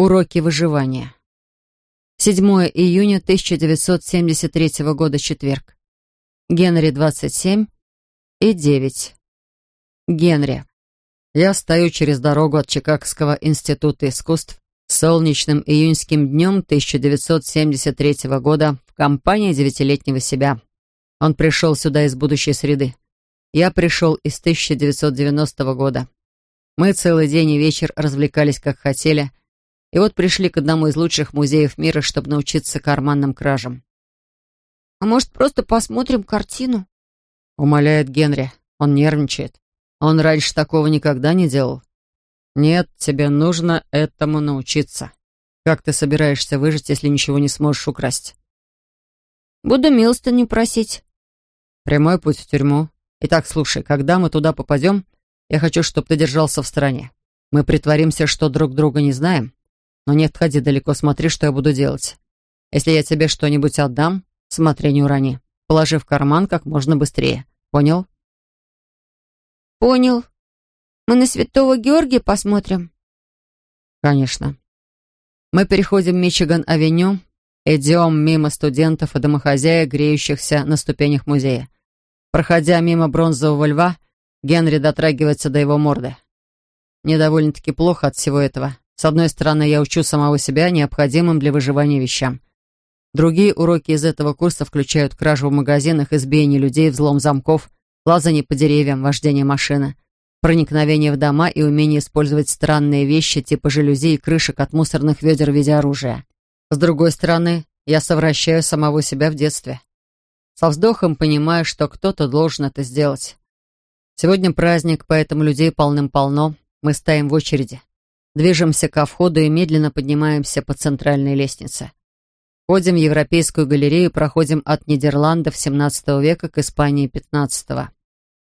Уроки выживания. 7 июня 1973 года, четверг. Генри, 27 и 9. Генри. Я стою через дорогу от Чикагского института искусств солнечным июньским днем 1973 года в компании девятилетнего себя. Он пришел сюда из будущей среды. Я пришел из 1990 года. Мы целый день и вечер развлекались, как хотели, и вот пришли к одному из лучших музеев мира, чтобы научиться карманным кражам. «А может, просто посмотрим картину?» Умоляет Генри. Он нервничает. Он раньше такого никогда не делал. «Нет, тебе нужно этому научиться. Как ты собираешься выжить, если ничего не сможешь украсть?» «Буду милостыню просить». «Прямой путь в тюрьму. Итак, слушай, когда мы туда попадем, я хочу, чтобы ты держался в стороне. Мы притворимся, что друг друга не знаем, но не отходи далеко, смотри, что я буду делать. Если я тебе что-нибудь отдам, смотри, не урони. Положи в карман как можно быстрее. Понял? Понял. Мы на Святого Георгия посмотрим? Конечно. Мы переходим Мичиган-авеню, идем мимо студентов и домохозяек, греющихся на ступенях музея. Проходя мимо бронзового льва, Генри дотрагивается до его морды. Мне довольно-таки плохо от всего этого. С одной стороны, я учу самого себя необходимым для выживания вещам. Другие уроки из этого курса включают кражу в магазинах, избиение людей, взлом замков, лазание по деревьям, вождение машины, проникновение в дома и умение использовать странные вещи типа жалюзи и крышек от мусорных ведер в виде оружия. С другой стороны, я совращаю самого себя в детстве. Со вздохом понимаю, что кто-то должен это сделать. Сегодня праздник, поэтому людей полным-полно. Мы стоим в очереди. Движемся ко входу и медленно поднимаемся по центральной лестнице. Входим в Европейскую галерею, проходим от Нидерландов XVII века к Испании XV.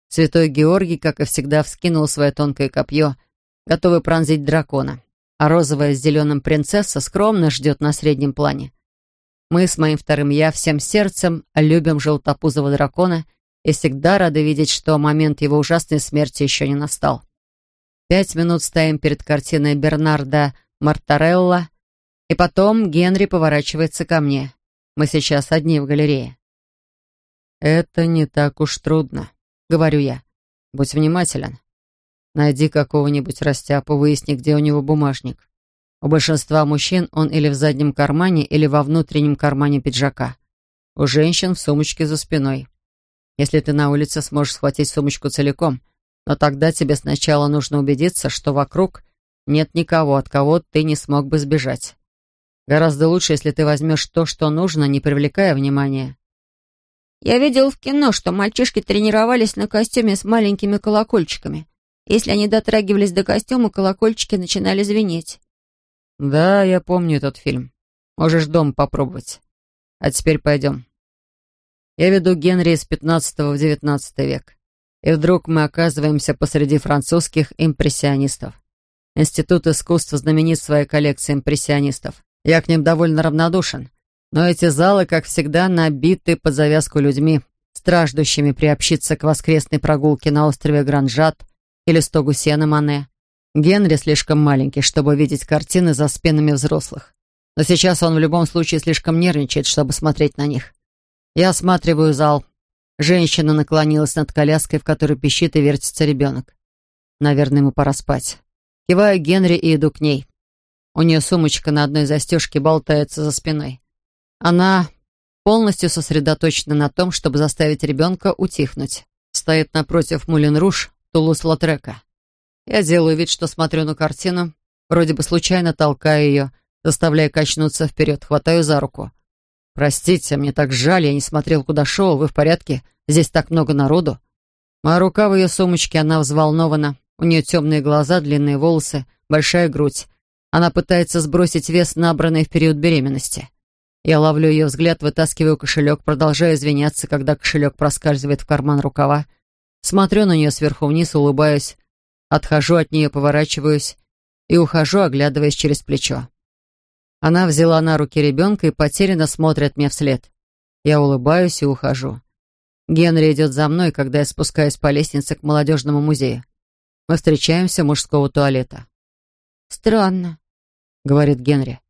Святой Георгий, как и всегда, вскинул свое тонкое копье, готовый пронзить дракона, а розовая с зеленым принцесса скромно ждет на среднем плане. Мы с моим вторым «я» всем сердцем любим желтопузого дракона и всегда рады видеть, что момент его ужасной смерти еще не настал. Пять минут стоим перед картиной Бернарда Мартарелла, и потом Генри поворачивается ко мне. Мы сейчас одни в галерее. «Это не так уж трудно», — говорю я. «Будь внимателен. Найди какого-нибудь растяпу, выясни, где у него бумажник. У большинства мужчин он или в заднем кармане, или во внутреннем кармане пиджака. У женщин в сумочке за спиной. Если ты на улице сможешь схватить сумочку целиком — но тогда тебе сначала нужно убедиться, что вокруг нет никого, от кого ты не смог бы сбежать. Гораздо лучше, если ты возьмешь то, что нужно, не привлекая внимания. Я видел в кино, что мальчишки тренировались на костюме с маленькими колокольчиками. Если они дотрагивались до костюма, колокольчики начинали звенеть. Да, я помню этот фильм. Можешь дома попробовать. А теперь пойдем. Я веду Генри из 15 в 19 век. И вдруг мы оказываемся посреди французских импрессионистов. Институт искусств знаменит своей коллекцией импрессионистов. Я к ним довольно равнодушен. Но эти залы, как всегда, набиты под завязку людьми, страждущими приобщиться к воскресной прогулке на острове Гранжат или стогу сена Мане. Генри слишком маленький, чтобы видеть картины за спинами взрослых. Но сейчас он в любом случае слишком нервничает, чтобы смотреть на них. Я осматриваю зал, Женщина наклонилась над коляской, в которой пищит и вертится ребенок. Наверное, ему пора спать. Киваю Генри и иду к ней. У нее сумочка на одной застежке болтается за спиной. Она полностью сосредоточена на том, чтобы заставить ребенка утихнуть. Стоит напротив Мулин Руш, Тулус-Латрека. Я делаю вид, что смотрю на картину, вроде бы случайно толкаю ее, заставляя качнуться вперед, хватаю за руку. «Простите, мне так жаль, я не смотрел, куда шел. Вы в порядке? Здесь так много народу». Моя рука в ее сумочке, она взволнована. У нее темные глаза, длинные волосы, большая грудь. Она пытается сбросить вес, набранный в период беременности. Я ловлю ее взгляд, вытаскиваю кошелек, продолжаю извиняться, когда кошелек проскальзывает в карман рукава. Смотрю на нее сверху вниз, улыбаюсь. Отхожу от нее, поворачиваюсь и ухожу, оглядываясь через плечо. Она взяла на руки ребенка и потерянно смотрит мне вслед. Я улыбаюсь и ухожу. Генри идет за мной, когда я спускаюсь по лестнице к молодежному музею. Мы встречаемся у мужского туалета. «Странно», говорит Генри.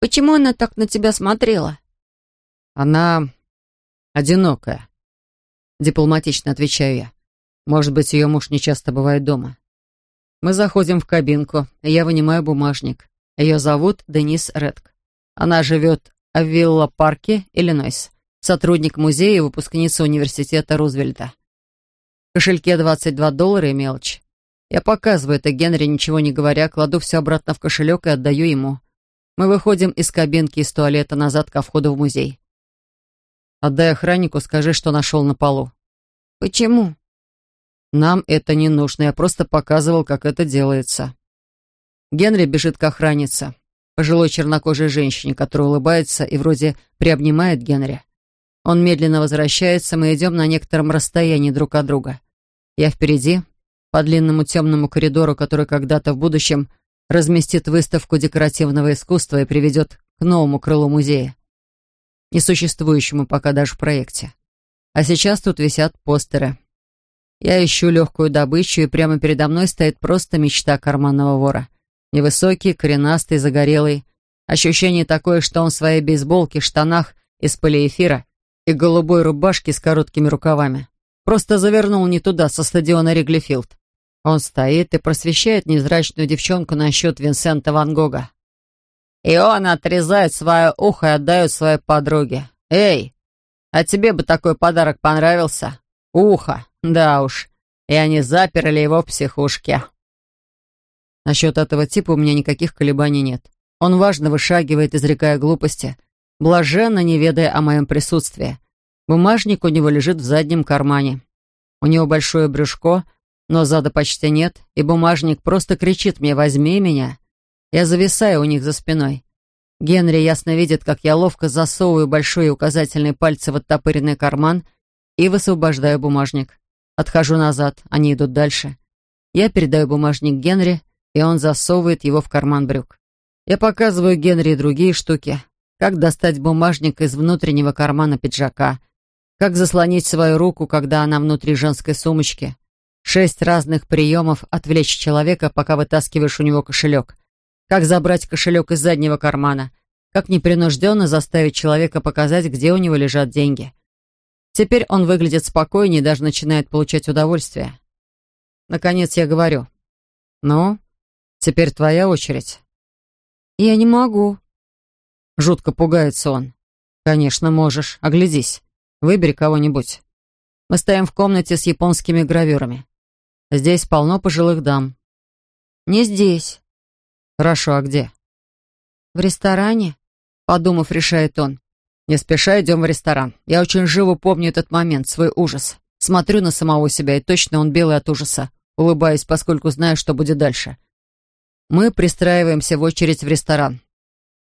«Почему она так на тебя смотрела?» «Она одинокая», — дипломатично отвечаю я. «Может быть, ее муж не часто бывает дома». Мы заходим в кабинку, и я вынимаю бумажник. Ее зовут Денис Редк. Она живет в Вилла-парке, Иллинойс. Сотрудник музея и выпускница университета Рузвельта. В кошельке 22 доллара и мелочь. Я показываю это Генри, ничего не говоря, кладу все обратно в кошелек и отдаю ему. Мы выходим из кабинки, из туалета назад ко входу в музей. Отдай охраннику, скажи, что нашел на полу. Почему? Нам это не нужно, я просто показывал, как это делается. Генри бежит к охраннице, пожилой чернокожей женщине, которая улыбается и вроде приобнимает Генри. Он медленно возвращается, мы идем на некотором расстоянии друг от друга. Я впереди, по длинному темному коридору, который когда-то в будущем разместит выставку декоративного искусства и приведет к новому крылу музея, несуществующему пока даже в проекте. А сейчас тут висят постеры. Я ищу легкую добычу, и прямо передо мной стоит просто мечта карманного вора. Невысокий, коренастый, загорелый. Ощущение такое, что он в своей бейсболке, штанах из полиэфира и голубой рубашке с короткими рукавами. Просто завернул не туда, со стадиона Риглифилд. Он стоит и просвещает невзрачную девчонку насчет Винсента Ван Гога. И он отрезает свое ухо и отдает своей подруге. «Эй, а тебе бы такой подарок понравился? Ухо, да уж. И они заперли его в психушке». Насчет этого типа у меня никаких колебаний нет. Он важно вышагивает, изрекая глупости, блаженно не ведая о моем присутствии. Бумажник у него лежит в заднем кармане. У него большое брюшко — но зада почти нет, и бумажник просто кричит мне «возьми меня». Я зависаю у них за спиной. Генри ясно видит, как я ловко засовываю большой и указательный пальцы в оттопыренный карман и высвобождаю бумажник. Отхожу назад, они идут дальше. Я передаю бумажник Генри, и он засовывает его в карман брюк. Я показываю Генри другие штуки. Как достать бумажник из внутреннего кармана пиджака. Как заслонить свою руку, когда она внутри женской сумочки. Шесть разных приемов отвлечь человека, пока вытаскиваешь у него кошелек. Как забрать кошелек из заднего кармана. Как непринужденно заставить человека показать, где у него лежат деньги. Теперь он выглядит спокойнее и даже начинает получать удовольствие. Наконец я говорю. «Ну, теперь твоя очередь». «Я не могу». Жутко пугается он. «Конечно, можешь. Оглядись. Выбери кого-нибудь». Мы стоим в комнате с японскими гравюрами. Здесь полно пожилых дам. Не здесь. Хорошо, а где? В ресторане, подумав, решает он. Не спеша идем в ресторан. Я очень живо помню этот момент, свой ужас. Смотрю на самого себя, и точно он белый от ужаса. Улыбаюсь, поскольку знаю, что будет дальше. Мы пристраиваемся в очередь в ресторан.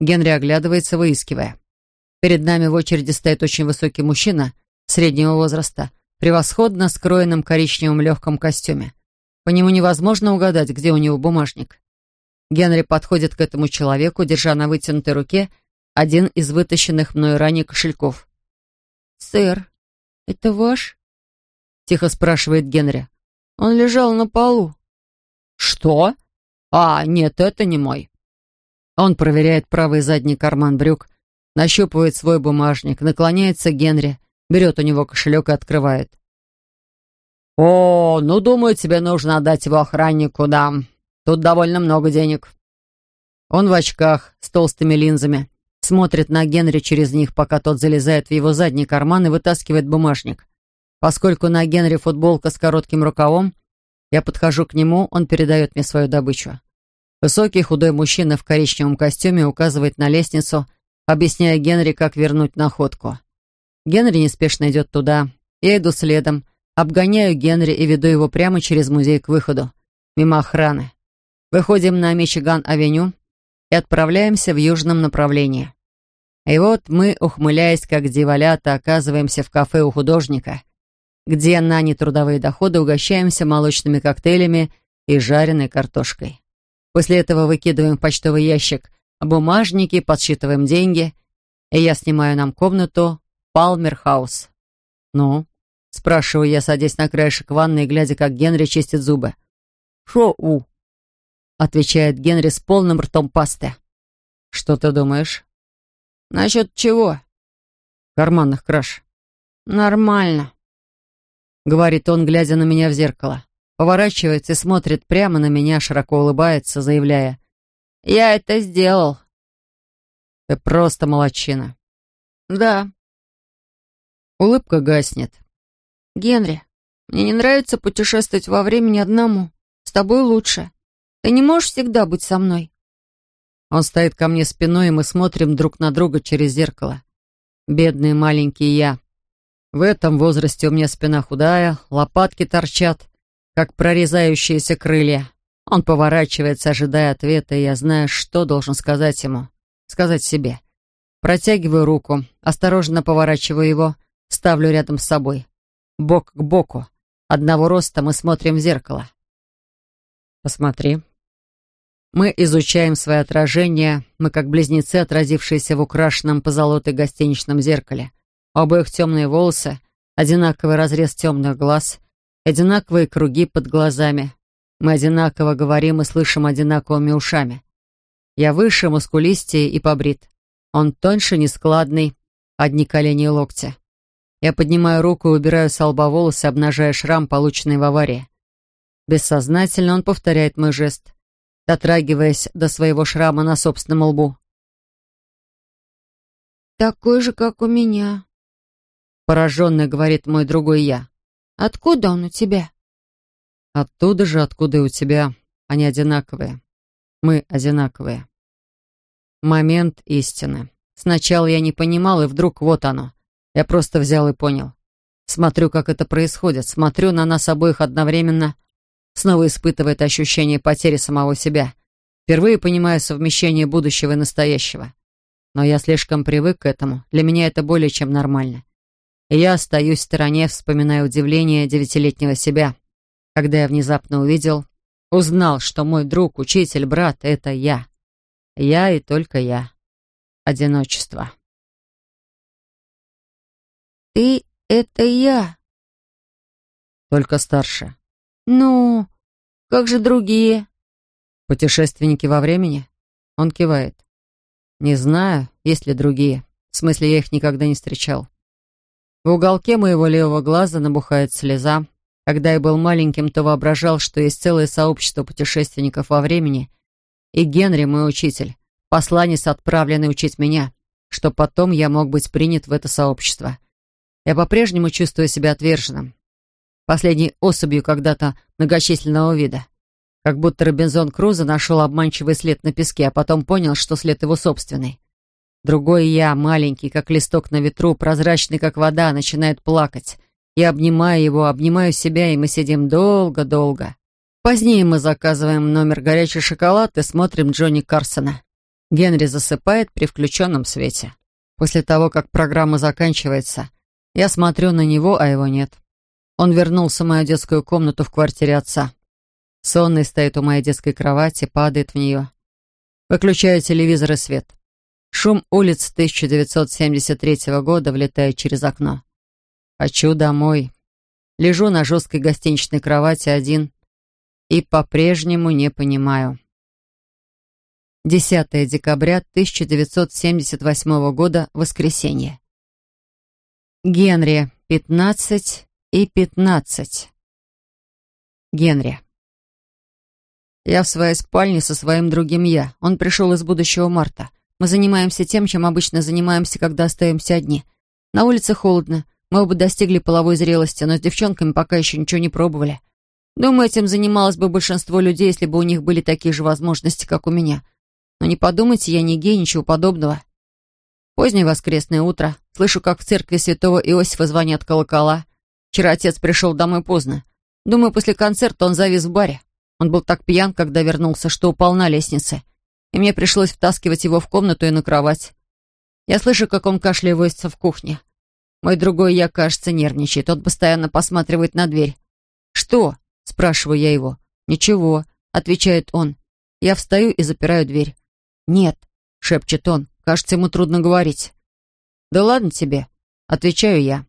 Генри оглядывается, выискивая. Перед нами в очереди стоит очень высокий мужчина среднего возраста, превосходно скроенном коричневом легком костюме. По нему невозможно угадать, где у него бумажник. Генри подходит к этому человеку, держа на вытянутой руке один из вытащенных мною ранее кошельков. «Сэр, это ваш?» — тихо спрашивает Генри. «Он лежал на полу». «Что? А, нет, это не мой». Он проверяет правый задний карман брюк, нащупывает свой бумажник, наклоняется к Генри, берет у него кошелек и открывает. «О, ну, думаю, тебе нужно отдать его охраннику, да. Тут довольно много денег». Он в очках, с толстыми линзами, смотрит на Генри через них, пока тот залезает в его задний карман и вытаскивает бумажник. Поскольку на Генри футболка с коротким рукавом, я подхожу к нему, он передает мне свою добычу. Высокий худой мужчина в коричневом костюме указывает на лестницу, объясняя Генри, как вернуть находку. Генри неспешно идет туда. Я иду следом, Обгоняю Генри и веду его прямо через музей к выходу, мимо охраны. Выходим на Мичиган-авеню и отправляемся в южном направлении. И вот мы, ухмыляясь как дьяволята, оказываемся в кафе у художника, где на нетрудовые доходы угощаемся молочными коктейлями и жареной картошкой. После этого выкидываем в почтовый ящик бумажники, подсчитываем деньги, и я снимаю нам комнату Палмер Хаус. Ну, Спрашиваю я, садясь на краешек ванны и глядя, как Генри чистит зубы. «Шо-у?» — отвечает Генри с полным ртом пасты. «Что ты думаешь?» «Насчет чего?» «Карманных краж». «Нормально», — говорит он, глядя на меня в зеркало. Поворачивается и смотрит прямо на меня, широко улыбается, заявляя. «Я это сделал». «Ты просто молодчина». «Да». Улыбка гаснет. «Генри, мне не нравится путешествовать во времени одному. С тобой лучше. Ты не можешь всегда быть со мной». Он стоит ко мне спиной, и мы смотрим друг на друга через зеркало. Бедный маленький я. В этом возрасте у меня спина худая, лопатки торчат, как прорезающиеся крылья. Он поворачивается, ожидая ответа, и я знаю, что должен сказать ему. Сказать себе. Протягиваю руку, осторожно поворачиваю его, ставлю рядом с собой. Бок к боку. Одного роста мы смотрим в зеркало. Посмотри. Мы изучаем свои отражения, мы как близнецы, отразившиеся в украшенном позолотой гостиничном зеркале. Обоих темные волосы, одинаковый разрез темных глаз, одинаковые круги под глазами. Мы одинаково говорим и слышим одинаковыми ушами. Я выше, мускулистее и побрит. Он тоньше, нескладный, одни колени и локти. Я поднимаю руку и убираю с лба волосы, обнажая шрам, полученный в аварии. Бессознательно он повторяет мой жест, дотрагиваясь до своего шрама на собственном лбу. «Такой же, как у меня», — пораженно говорит мой другой я. «Откуда он у тебя?» «Оттуда же, откуда и у тебя. Они одинаковые. Мы одинаковые». Момент истины. Сначала я не понимал, и вдруг вот оно. Я просто взял и понял. Смотрю, как это происходит. Смотрю на нас обоих одновременно. Снова испытывает ощущение потери самого себя. Впервые понимаю совмещение будущего и настоящего. Но я слишком привык к этому. Для меня это более чем нормально. Я остаюсь в стороне, вспоминая удивление девятилетнего себя, когда я внезапно увидел, узнал, что мой друг, учитель, брат — это я. Я и только я. Одиночество. «Ты — это я». Только старше. «Ну, как же другие?» «Путешественники во времени?» Он кивает. «Не знаю, есть ли другие. В смысле, я их никогда не встречал». В уголке моего левого глаза набухает слеза. Когда я был маленьким, то воображал, что есть целое сообщество путешественников во времени, и Генри, мой учитель, посланец, отправленный учить меня, что потом я мог быть принят в это сообщество. Я по-прежнему чувствую себя отверженным. Последней особью когда-то многочисленного вида. Как будто Робинзон Крузо нашел обманчивый след на песке, а потом понял, что след его собственный. Другой я, маленький, как листок на ветру, прозрачный, как вода, начинает плакать. Я обнимаю его, обнимаю себя, и мы сидим долго-долго. Позднее мы заказываем номер горячий шоколад и смотрим Джонни Карсона. Генри засыпает при включенном свете. После того, как программа заканчивается, я смотрю на него, а его нет. Он вернулся в мою детскую комнату в квартире отца. Сонный стоит у моей детской кровати, падает в нее. Выключаю телевизор и свет. Шум улиц 1973 года влетает через окно. Хочу домой. Лежу на жесткой гостиничной кровати один и по-прежнему не понимаю. 10 декабря 1978 года, воскресенье. Генри, 15 и 15. Генри. Я в своей спальне со своим другим «я». Он пришел из будущего Марта. Мы занимаемся тем, чем обычно занимаемся, когда остаемся одни. На улице холодно. Мы оба достигли половой зрелости, но с девчонками пока еще ничего не пробовали. Думаю, этим занималось бы большинство людей, если бы у них были такие же возможности, как у меня. Но не подумайте, я не гей, ничего подобного. Позднее воскресное утро. Слышу, как в церкви святого Иосифа звонят колокола. Вчера отец пришел домой поздно. Думаю, после концерта он завис в баре. Он был так пьян, когда вернулся, что упал на лестнице. И мне пришлось втаскивать его в комнату и на кровать. Я слышу, как он кашляется в кухне. Мой другой я, кажется, нервничает. Он постоянно посматривает на дверь. «Что?» — спрашиваю я его. «Ничего», — отвечает он. Я встаю и запираю дверь. «Нет», — шепчет он. Кажется, ему трудно говорить. «Да ладно тебе», — отвечаю я.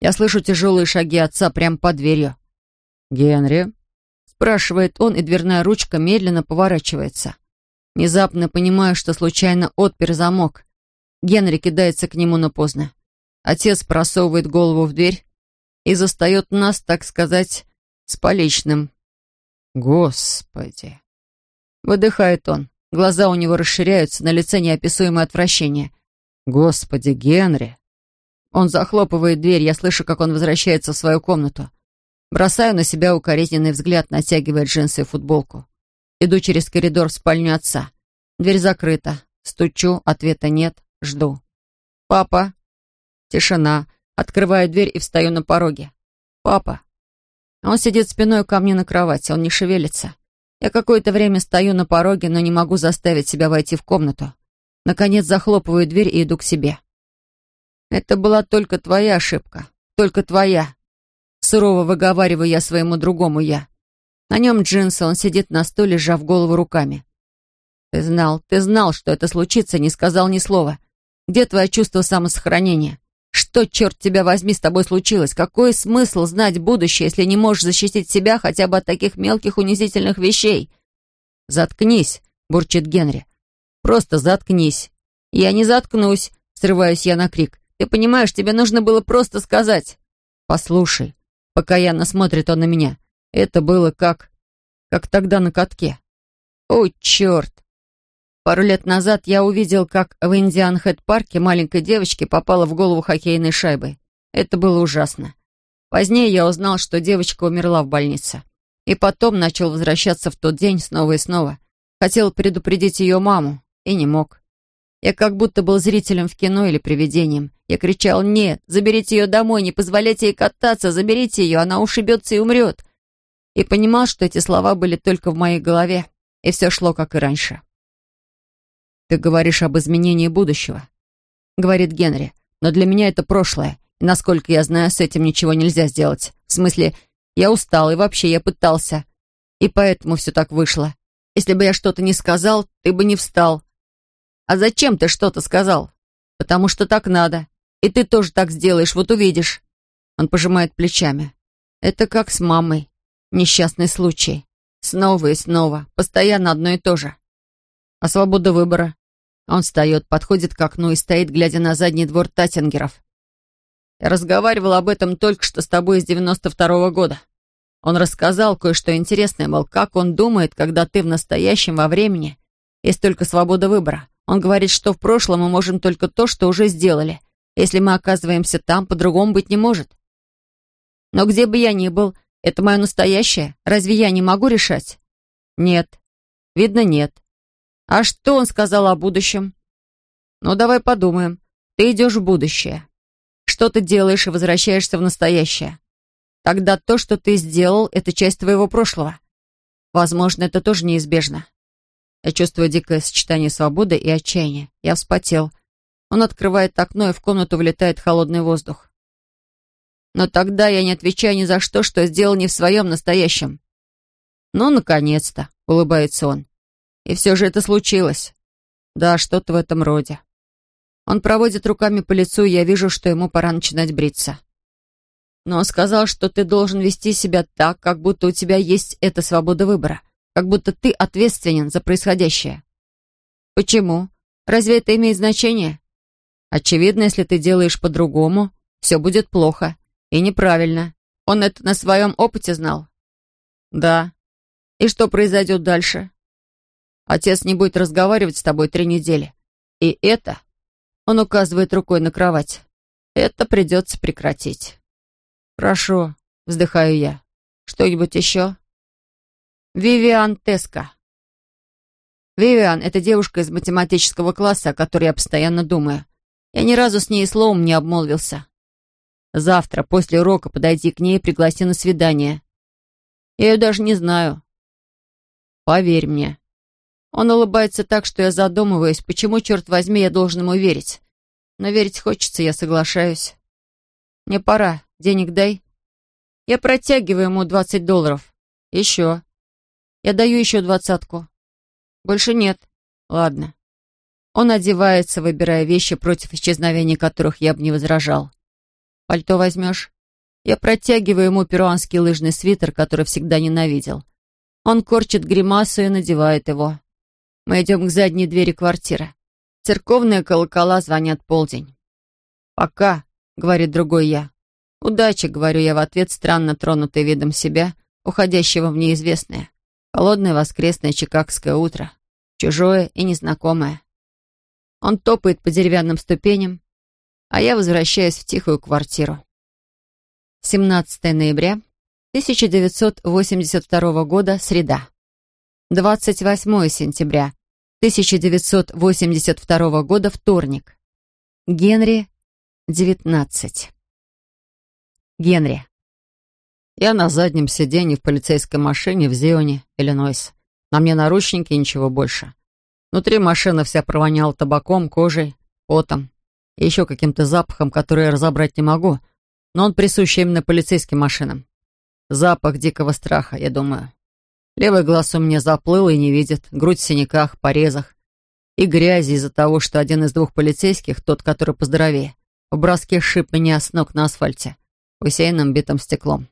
Я слышу тяжелые шаги отца прямо под дверью. «Генри?» — спрашивает он, и дверная ручка медленно поворачивается. Внезапно понимаю, что случайно отпер замок. Генри кидается к нему, но поздно. Отец просовывает голову в дверь и застает нас, так сказать, с поличным. «Господи!» Выдыхает он. Глаза у него расширяются, на лице неописуемое отвращение. «Господи, Генри!» Он захлопывает дверь, я слышу, как он возвращается в свою комнату. Бросаю на себя укоризненный взгляд, натягивая джинсы и футболку. Иду через коридор в спальню отца. Дверь закрыта. Стучу, ответа нет, жду. «Папа!» Тишина. Открываю дверь и встаю на пороге. «Папа!» Он сидит спиной ко мне на кровати, он не шевелится. Я какое-то время стою на пороге, но не могу заставить себя войти в комнату. Наконец захлопываю дверь и иду к себе. «Это была только твоя ошибка. Только твоя». Сурово выговариваю я своему другому «я». На нем джинсы, он сидит на стуле, сжав голову руками. «Ты знал, ты знал, что это случится, не сказал ни слова. Где твое чувство самосохранения? Что, черт тебя возьми, с тобой случилось? Какой смысл знать будущее, если не можешь защитить себя хотя бы от таких мелких унизительных вещей?» «Заткнись», — бурчит Генри. «Просто заткнись». «Я не заткнусь», — срываюсь я на крик. Ты понимаешь, тебе нужно было просто сказать. Послушай, покаянно смотрит он на меня. Это было как... как тогда на катке. О, черт! Пару лет назад я увидел, как в Индиан-Хэт-парке маленькой девочке попала в голову хоккейной шайбой. Это было ужасно. Позднее я узнал, что девочка умерла в больнице. И потом начал возвращаться в тот день снова и снова. Хотел предупредить ее маму и не мог. Я как будто был зрителем в кино или привидением. Я кричал «Нет! Заберите ее домой! Не позволяйте ей кататься! Заберите ее! Она ушибется и умрет!» И понимал, что эти слова были только в моей голове, и все шло, как и раньше. «Ты говоришь об изменении будущего», — говорит Генри, «но для меня это прошлое, и, насколько я знаю, с этим ничего нельзя сделать. В смысле, я устал, и вообще я пытался, и поэтому все так вышло. Если бы я что-то не сказал, ты бы не встал, «А зачем ты что-то сказал?» «Потому что так надо. И ты тоже так сделаешь, вот увидишь». Он пожимает плечами. «Это как с мамой. Несчастный случай. Снова и снова. Постоянно одно и то же. А свобода выбора?» Он встает, подходит к окну и стоит, глядя на задний двор Таттингеров. «Я разговаривал об этом только что с тобой из девяносто второго года. Он рассказал кое-что интересное, мол, как он думает, когда ты в настоящем во времени. Есть только свобода выбора. Он говорит, что в прошлом мы можем только то, что уже сделали. Если мы оказываемся там, по-другому быть не может. Но где бы я ни был, это мое настоящее. Разве я не могу решать? Нет. Видно, нет. А что он сказал о будущем? Ну, давай подумаем. Ты идешь в будущее. Что ты делаешь и возвращаешься в настоящее? Тогда то, что ты сделал, это часть твоего прошлого. Возможно, это тоже неизбежно. Я чувствую дикое сочетание свободы и отчаяния. Я вспотел. Он открывает окно, и в комнату влетает холодный воздух. Но тогда я не отвечаю ни за что, что сделал не в своем настоящем. «Ну, наконец-то», — улыбается он. «И все же это случилось». «Да, что-то в этом роде». Он проводит руками по лицу, и я вижу, что ему пора начинать бриться. Но он сказал, что ты должен вести себя так, как будто у тебя есть эта свобода выбора как будто ты ответственен за происходящее. Почему? Разве это имеет значение? Очевидно, если ты делаешь по-другому, все будет плохо и неправильно. Он это на своем опыте знал? Да. И что произойдет дальше? Отец не будет разговаривать с тобой три недели. И это... Он указывает рукой на кровать. Это придется прекратить. Хорошо, вздыхаю я. Что-нибудь еще? Вивиан Теска. Вивиан — это девушка из математического класса, о которой я постоянно думаю. Я ни разу с ней словом не обмолвился. Завтра, после урока, подойди к ней и пригласи на свидание. Я ее даже не знаю. Поверь мне. Он улыбается так, что я задумываюсь, почему, черт возьми, я должен ему верить. Но верить хочется, я соглашаюсь. Мне пора. Денег дай. Я протягиваю ему двадцать долларов. Еще. Я даю еще двадцатку. Больше нет. Ладно. Он одевается, выбирая вещи, против исчезновения которых я бы не возражал. Пальто возьмешь? Я протягиваю ему перуанский лыжный свитер, который всегда ненавидел. Он корчит гримасу и надевает его. Мы идем к задней двери квартиры. Церковные колокола звонят полдень. «Пока», — говорит другой я. «Удачи», — говорю я в ответ, странно тронутый видом себя, уходящего в неизвестное. Холодное воскресное чикагское утро. Чужое и незнакомое. Он топает по деревянным ступеням, а я возвращаюсь в тихую квартиру. 17 ноября 1982 года, среда. 28 сентября 1982 года, вторник. Генри, 19. Генри. Я на заднем сиденье в полицейской машине в Зионе, Иллинойс. На мне наручники и ничего больше. Внутри машина вся провоняла табаком, кожей, потом еще каким-то запахом, который я разобрать не могу, но он присущ именно полицейским машинам. Запах дикого страха, я думаю. Левый глаз у меня заплыл и не видит, грудь в синяках, порезах и грязи из-за того, что один из двух полицейских, тот, который поздоровее, в броске шип меня с ног на асфальте, усеянным битым стеклом.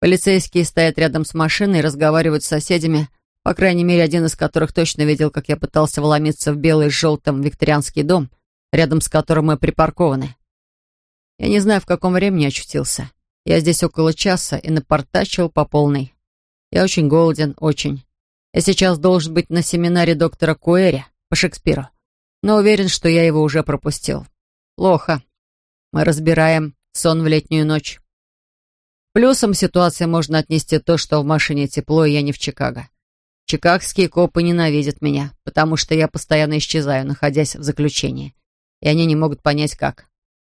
Полицейские стоят рядом с машиной и разговаривают с соседями, по крайней мере, один из которых точно видел, как я пытался вломиться в белый с желтым викторианский дом, рядом с которым мы припаркованы. Я не знаю, в каком времени очутился. Я здесь около часа и напортачил по полной. Я очень голоден, очень. Я сейчас должен быть на семинаре доктора Куэри по Шекспиру, но уверен, что я его уже пропустил. Плохо. Мы разбираем сон в летнюю ночь. Плюсом ситуации можно отнести то, что в машине тепло, и я не в Чикаго. Чикагские копы ненавидят меня, потому что я постоянно исчезаю, находясь в заключении. И они не могут понять, как.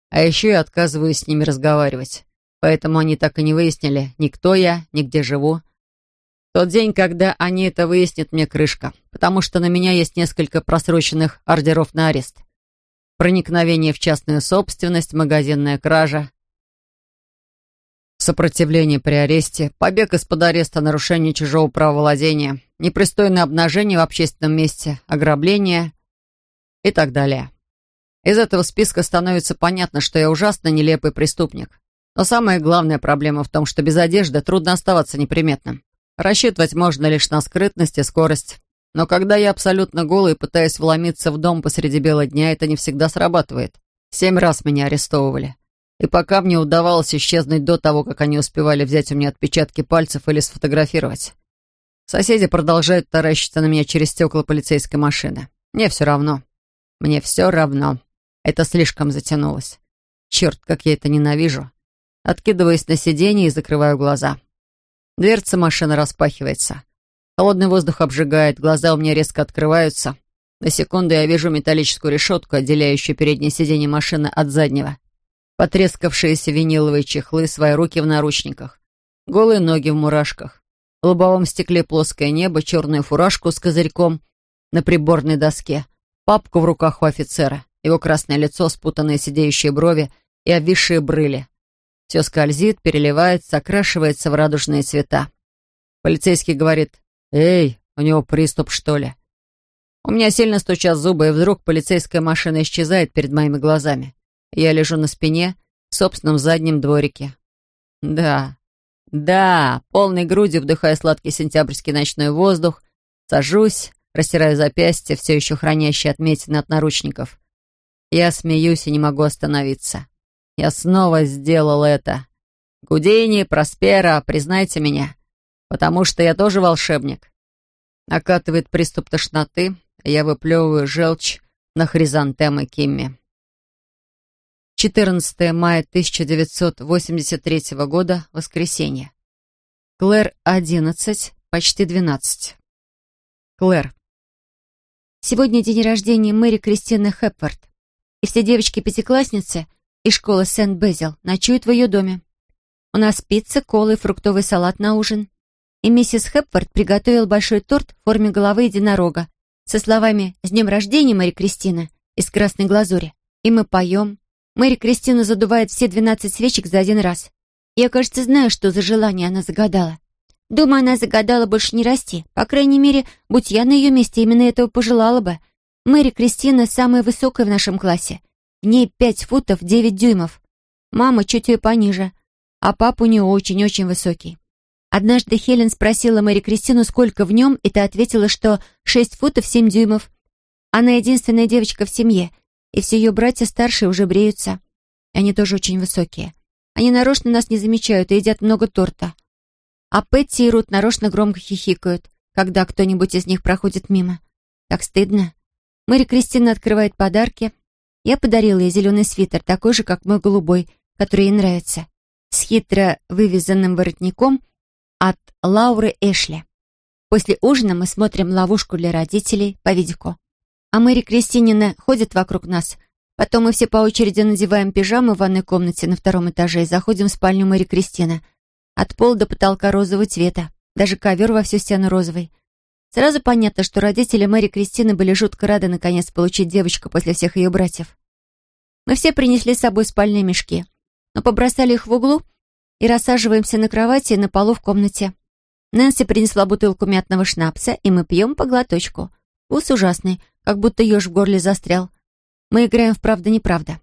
А еще я отказываюсь с ними разговаривать. Поэтому они так и не выяснили, ни кто я, ни где живу. Тот день, когда они это выяснят, мне крышка, потому что на меня есть несколько просроченных ордеров на арест. Проникновение в частную собственность, магазинная кража, Сопротивление при аресте, побег из-под ареста, нарушение чужого правовладения, непристойное обнажение в общественном месте, ограбление и так далее. Из этого списка становится понятно, что я ужасно нелепый преступник. Но самая главная проблема в том, что без одежды трудно оставаться неприметным. Рассчитывать можно лишь на скрытность и скорость. Но когда я абсолютно голый и пытаюсь вломиться в дом посреди бела дня, это не всегда срабатывает. Семь раз меня арестовывали. И пока мне удавалось исчезнуть до того, как они успевали взять у меня отпечатки пальцев или сфотографировать. Соседи продолжают таращиться на меня через стекла полицейской машины. Мне все равно. Мне все равно. Это слишком затянулось. Черт, как я это ненавижу. Откидываюсь на сиденье и закрываю глаза. Дверца машины распахивается. Холодный воздух обжигает, глаза у меня резко открываются. На секунду я вижу металлическую решетку, отделяющую переднее сиденье машины от заднего потрескавшиеся виниловые чехлы, свои руки в наручниках, голые ноги в мурашках, в лобовом стекле плоское небо, черную фуражку с козырьком на приборной доске, папку в руках у офицера, его красное лицо, спутанные сидеющие брови и обвисшие брыли. Все скользит, переливается, окрашивается в радужные цвета. Полицейский говорит «Эй, у него приступ, что ли?» У меня сильно стучат зубы, и вдруг полицейская машина исчезает перед моими глазами. Я лежу на спине в собственном заднем дворике. Да, да, полной грудью вдыхая сладкий сентябрьский ночной воздух, сажусь, растираю запястье, все еще хранящие отметины от наручников. Я смеюсь и не могу остановиться. Я снова сделал это. Гудини, Проспера, признайте меня, потому что я тоже волшебник. Накатывает приступ тошноты, я выплевываю желчь на хризантемы Кимми. 14 мая 1983 года, воскресенье. Клэр, 11, почти 12. Клэр. Сегодня день рождения Мэри Кристины Хепфорд. И все девочки-пятиклассницы из школы Сент-Безил ночуют в ее доме. У нас пицца, кола и фруктовый салат на ужин. И миссис Хепфорд приготовил большой торт в форме головы единорога со словами «С днем рождения, Мэри Кристина» из красной глазури. И мы поем, Мэри Кристина задувает все двенадцать свечек за один раз. Я, кажется, знаю, что за желание она загадала. Думаю, она загадала больше не расти. По крайней мере, будь я на ее месте, именно этого пожелала бы. Мэри Кристина самая высокая в нашем классе. В ней пять футов девять дюймов. Мама чуть ее пониже, а папа у нее очень-очень высокий. Однажды Хелен спросила Мэри Кристину, сколько в нем, и та ответила, что шесть футов семь дюймов. Она единственная девочка в семье, и все ее братья старшие уже бреются. Они тоже очень высокие. Они нарочно нас не замечают и едят много торта. А Пэтти и Рут нарочно громко хихикают, когда кто-нибудь из них проходит мимо. Так стыдно. Мэри Кристина открывает подарки. Я подарила ей зеленый свитер, такой же, как мой голубой, который ей нравится, с хитро вывязанным воротником от Лауры Эшли. После ужина мы смотрим ловушку для родителей по видику. А Мэри Кристинина ходит вокруг нас. Потом мы все по очереди надеваем пижамы в ванной комнате на втором этаже и заходим в спальню Мэри Кристины. От пола до потолка розового цвета. Даже ковер во всю стену розовый. Сразу понятно, что родители Мэри Кристины были жутко рады наконец получить девочку после всех ее братьев. Мы все принесли с собой спальные мешки, но побросали их в углу и рассаживаемся на кровати и на полу в комнате. Нэнси принесла бутылку мятного шнапса, и мы пьем по глоточку. Вкус ужасный, как будто еж в горле застрял. Мы играем в «Правда-неправда».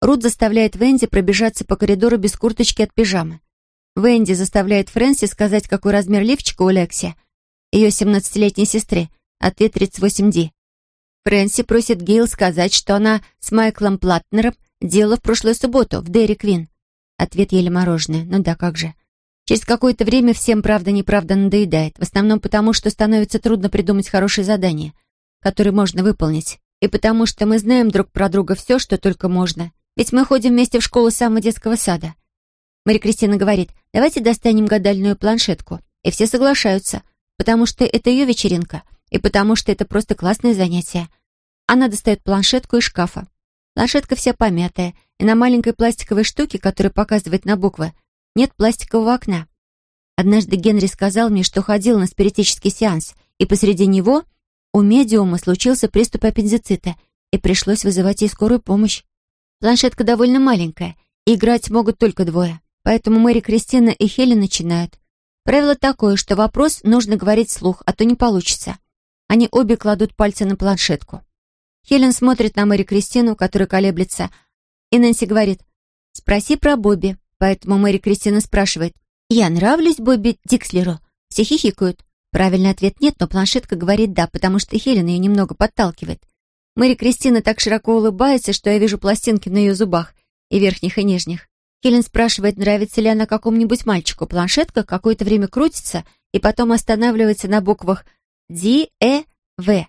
Рут заставляет Венди пробежаться по коридору без курточки от пижамы. Венди заставляет Фрэнси сказать, какой размер лифчика у Лекси — ее 17-летней сестры, ответ 38D. Фрэнси просит Гейл сказать, что она с Майклом Платнером делала в прошлую субботу в Дэри Квин. Ответ еле мороженое. Ну да, как же. Через какое-то время всем правда-неправда надоедает, в основном потому, что становится трудно придумать хорошее задание, которое можно выполнить, и потому что мы знаем друг про друга все, что только можно. Ведь мы ходим вместе в школу с самого детского сада. Мария Кристина говорит, давайте достанем гадальную планшетку. И все соглашаются потому что это ее вечеринка и потому что это просто классное занятие. Она достает планшетку из шкафа. Планшетка вся помятая, и на маленькой пластиковой штуке, которая показывает на буквы, нет пластикового окна. Однажды Генри сказал мне, что ходил на спиритический сеанс, и посреди него у медиума случился приступ аппендицита, и пришлось вызывать ей скорую помощь. Планшетка довольно маленькая, и играть могут только двое, поэтому Мэри Кристина и Хелен начинают. Правило такое, что вопрос нужно говорить вслух, а то не получится. Они обе кладут пальцы на планшетку. Хелен смотрит на Мэри Кристину, которая колеблется, и Нэнси говорит «Спроси про Бобби». Поэтому Мэри Кристина спрашивает «Я нравлюсь Бобби Дикслеру?» Все хихикают. Правильный ответ нет, но планшетка говорит «да», потому что Хелен ее немного подталкивает. Мэри Кристина так широко улыбается, что я вижу пластинки на ее зубах, и верхних, и нижних. Хелен спрашивает, нравится ли она какому-нибудь мальчику. Планшетка какое-то время крутится и потом останавливается на буквах «Ди, Э, В».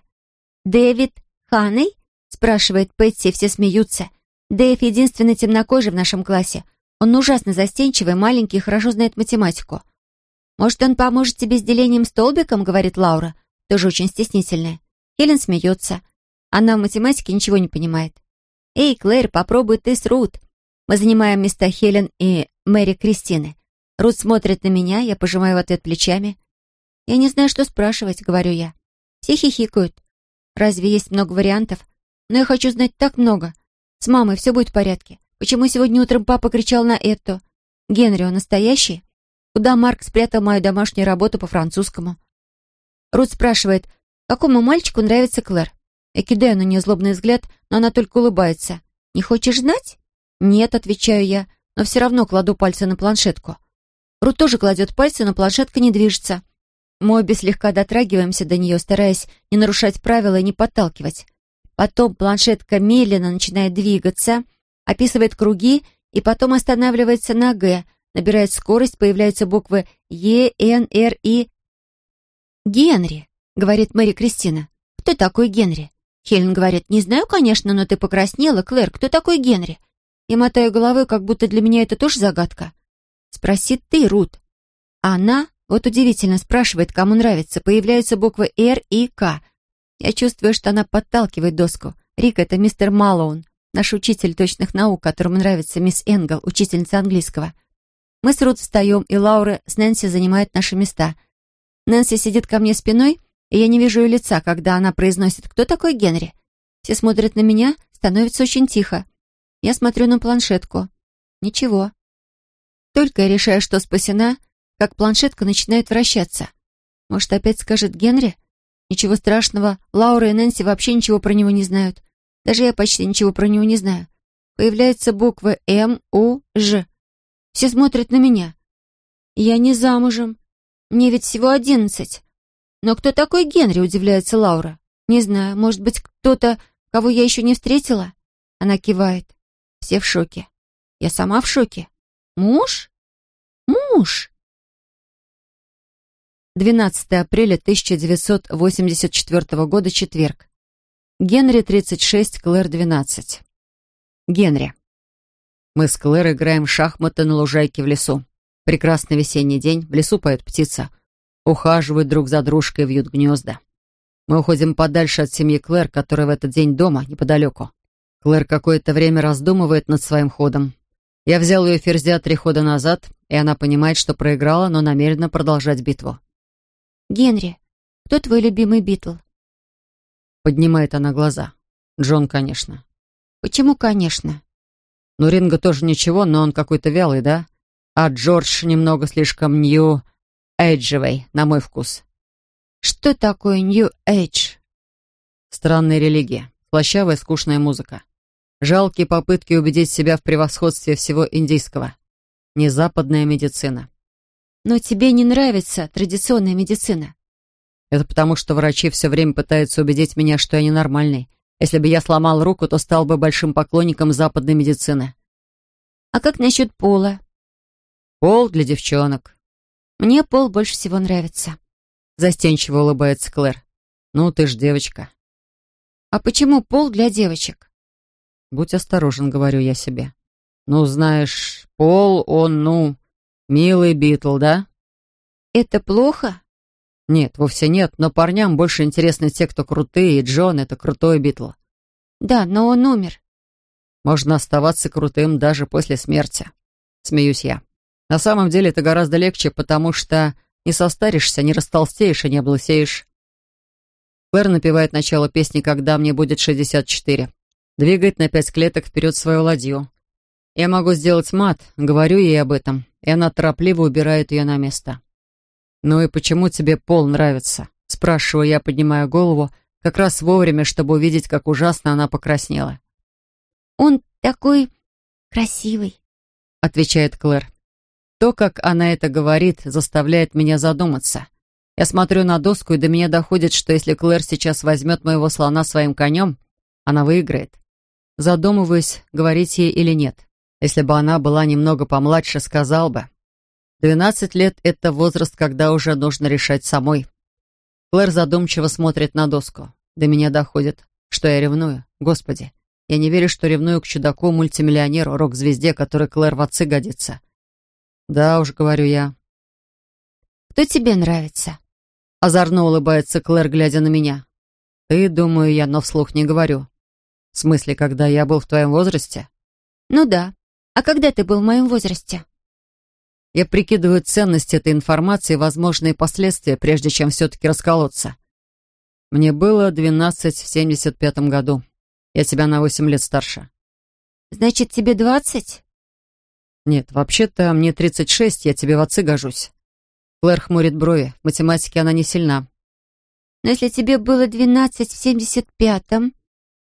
«Дэвид Ханей?» — спрашивает Пэтти, все смеются. Дэйв единственный темнокожий в нашем классе. Он ужасно застенчивый, маленький и хорошо знает математику. «Может, он поможет тебе с делением столбиком?» — говорит Лаура, тоже очень стеснительная. Хелен смеется. Она в математике ничего не понимает. «Эй, Клэр, попробуй ты с Рут. Мы занимаем места Хелен и Мэри Кристины. Рут смотрит на меня, я пожимаю в ответ плечами. «Я не знаю, что спрашивать», — говорю я. Все хихикают. Разве есть много вариантов? Но я хочу знать так много. С мамой все будет в порядке. Почему сегодня утром папа кричал на это? Генри, он настоящий? Куда Марк спрятал мою домашнюю работу по французскому? Рут спрашивает, какому мальчику нравится Клэр? Я на нее злобный взгляд, но она только улыбается. «Не хочешь знать?» «Нет», — отвечаю я, но все равно кладу пальцы на планшетку. Рут тоже кладет пальцы, но планшетка не движется. Мы обе слегка дотрагиваемся до нее, стараясь не нарушать правила и не подталкивать. Потом планшетка медленно начинает двигаться, описывает круги и потом останавливается на «Г», набирает скорость, появляются буквы «Е», «Н», «Р» и «Генри», — говорит Мэри Кристина. «Кто такой Генри?» Хелен говорит, «Не знаю, конечно, но ты покраснела, Клэр. Кто такой Генри?» Я мотаю головой, как будто для меня это тоже загадка. Спроси ты, Рут. она, вот удивительно, спрашивает, кому нравится. Появляются буквы «Р» и «К». Я чувствую, что она подталкивает доску. Рик — это мистер Малоун, наш учитель точных наук, которому нравится мисс Энгл, учительница английского. Мы с Рут встаем, и Лаура с Нэнси занимают наши места. Нэнси сидит ко мне спиной, и я не вижу ее лица, когда она произносит «Кто такой Генри?». Все смотрят на меня, становится очень тихо. Я смотрю на планшетку. Ничего. Только я решаю, что спасена, как планшетка начинает вращаться. Может, опять скажет Генри? Ничего страшного, Лаура и Нэнси вообще ничего про него не знают. Даже я почти ничего про него не знаю. Появляются буквы М, У, Ж. Все смотрят на меня. Я не замужем. Мне ведь всего одиннадцать. Но кто такой Генри, удивляется Лаура. Не знаю, может быть, кто-то, кого я еще не встретила? Она кивает. Все в шоке. Я сама в шоке. Муж? Муж? 12 апреля 1984 года, четверг. Генри, 36, Клэр, 12. Генри. Мы с Клэр играем в шахматы на лужайке в лесу. Прекрасный весенний день, в лесу поют птица. Ухаживают друг за дружкой, вьют гнезда. Мы уходим подальше от семьи Клэр, которая в этот день дома, неподалеку. Клэр какое-то время раздумывает над своим ходом. Я взял ее ферзя три хода назад, и она понимает, что проиграла, но намерена продолжать битву. «Генри, кто твой любимый Битл?» Поднимает она глаза. Джон, конечно. «Почему «конечно»?» Ну, Ринго тоже ничего, но он какой-то вялый, да? А Джордж немного слишком нью-эйджевый, на мой вкус. Что такое нью-эйдж? Странная религия, слащавая скучная музыка. Жалкие попытки убедить себя в превосходстве всего индийского. Не западная медицина. Но тебе не нравится традиционная медицина. Это потому, что врачи все время пытаются убедить меня, что я ненормальный. Если бы я сломал руку, то стал бы большим поклонником западной медицины. А как насчет пола? Пол для девчонок. Мне пол больше всего нравится. Застенчиво улыбается Клэр. Ну, ты ж девочка. А почему пол для девочек? Будь осторожен, говорю я себе. Ну, знаешь, Пол, он, ну, милый Битл, да? Это плохо? Нет, вовсе нет, но парням больше интересны те, кто крутые, и Джон — это крутой Битл. Да, но он умер. Можно оставаться крутым даже после смерти. Смеюсь я. На самом деле это гораздо легче, потому что не состаришься, не растолстеешь и не облысеешь. Клэр напевает начало песни «Когда мне будет 64» двигает на пять клеток вперед свою ладью. Я могу сделать мат, говорю ей об этом, и она торопливо убирает ее на место. «Ну и почему тебе пол нравится?» Спрашиваю я, поднимая голову, как раз вовремя, чтобы увидеть, как ужасно она покраснела. «Он такой красивый», — отвечает Клэр. То, как она это говорит, заставляет меня задуматься. Я смотрю на доску, и до меня доходит, что если Клэр сейчас возьмет моего слона своим конем, она выиграет. Задумываюсь, говорить ей или нет. Если бы она была немного помладше, сказал бы. Двенадцать лет — это возраст, когда уже нужно решать самой. Клэр задумчиво смотрит на доску. До меня доходит, что я ревную. Господи, я не верю, что ревную к чудаку, мультимиллионеру, рок-звезде, который Клэр в отцы годится. Да уж, говорю я. «Кто тебе нравится?» Озорно улыбается Клэр, глядя на меня. «Ты, думаю я, но вслух не говорю. В смысле, когда я был в твоем возрасте? Ну да. А когда ты был в моем возрасте? Я прикидываю ценность этой информации и возможные последствия, прежде чем все-таки расколоться. Мне было двенадцать в семьдесят пятом году. Я тебя на восемь лет старше. Значит, тебе двадцать? Нет, вообще-то мне тридцать шесть, я тебе в отцы гожусь. Клэр хмурит брови. В математике она не сильна. Но если тебе было двенадцать в семьдесят пятом,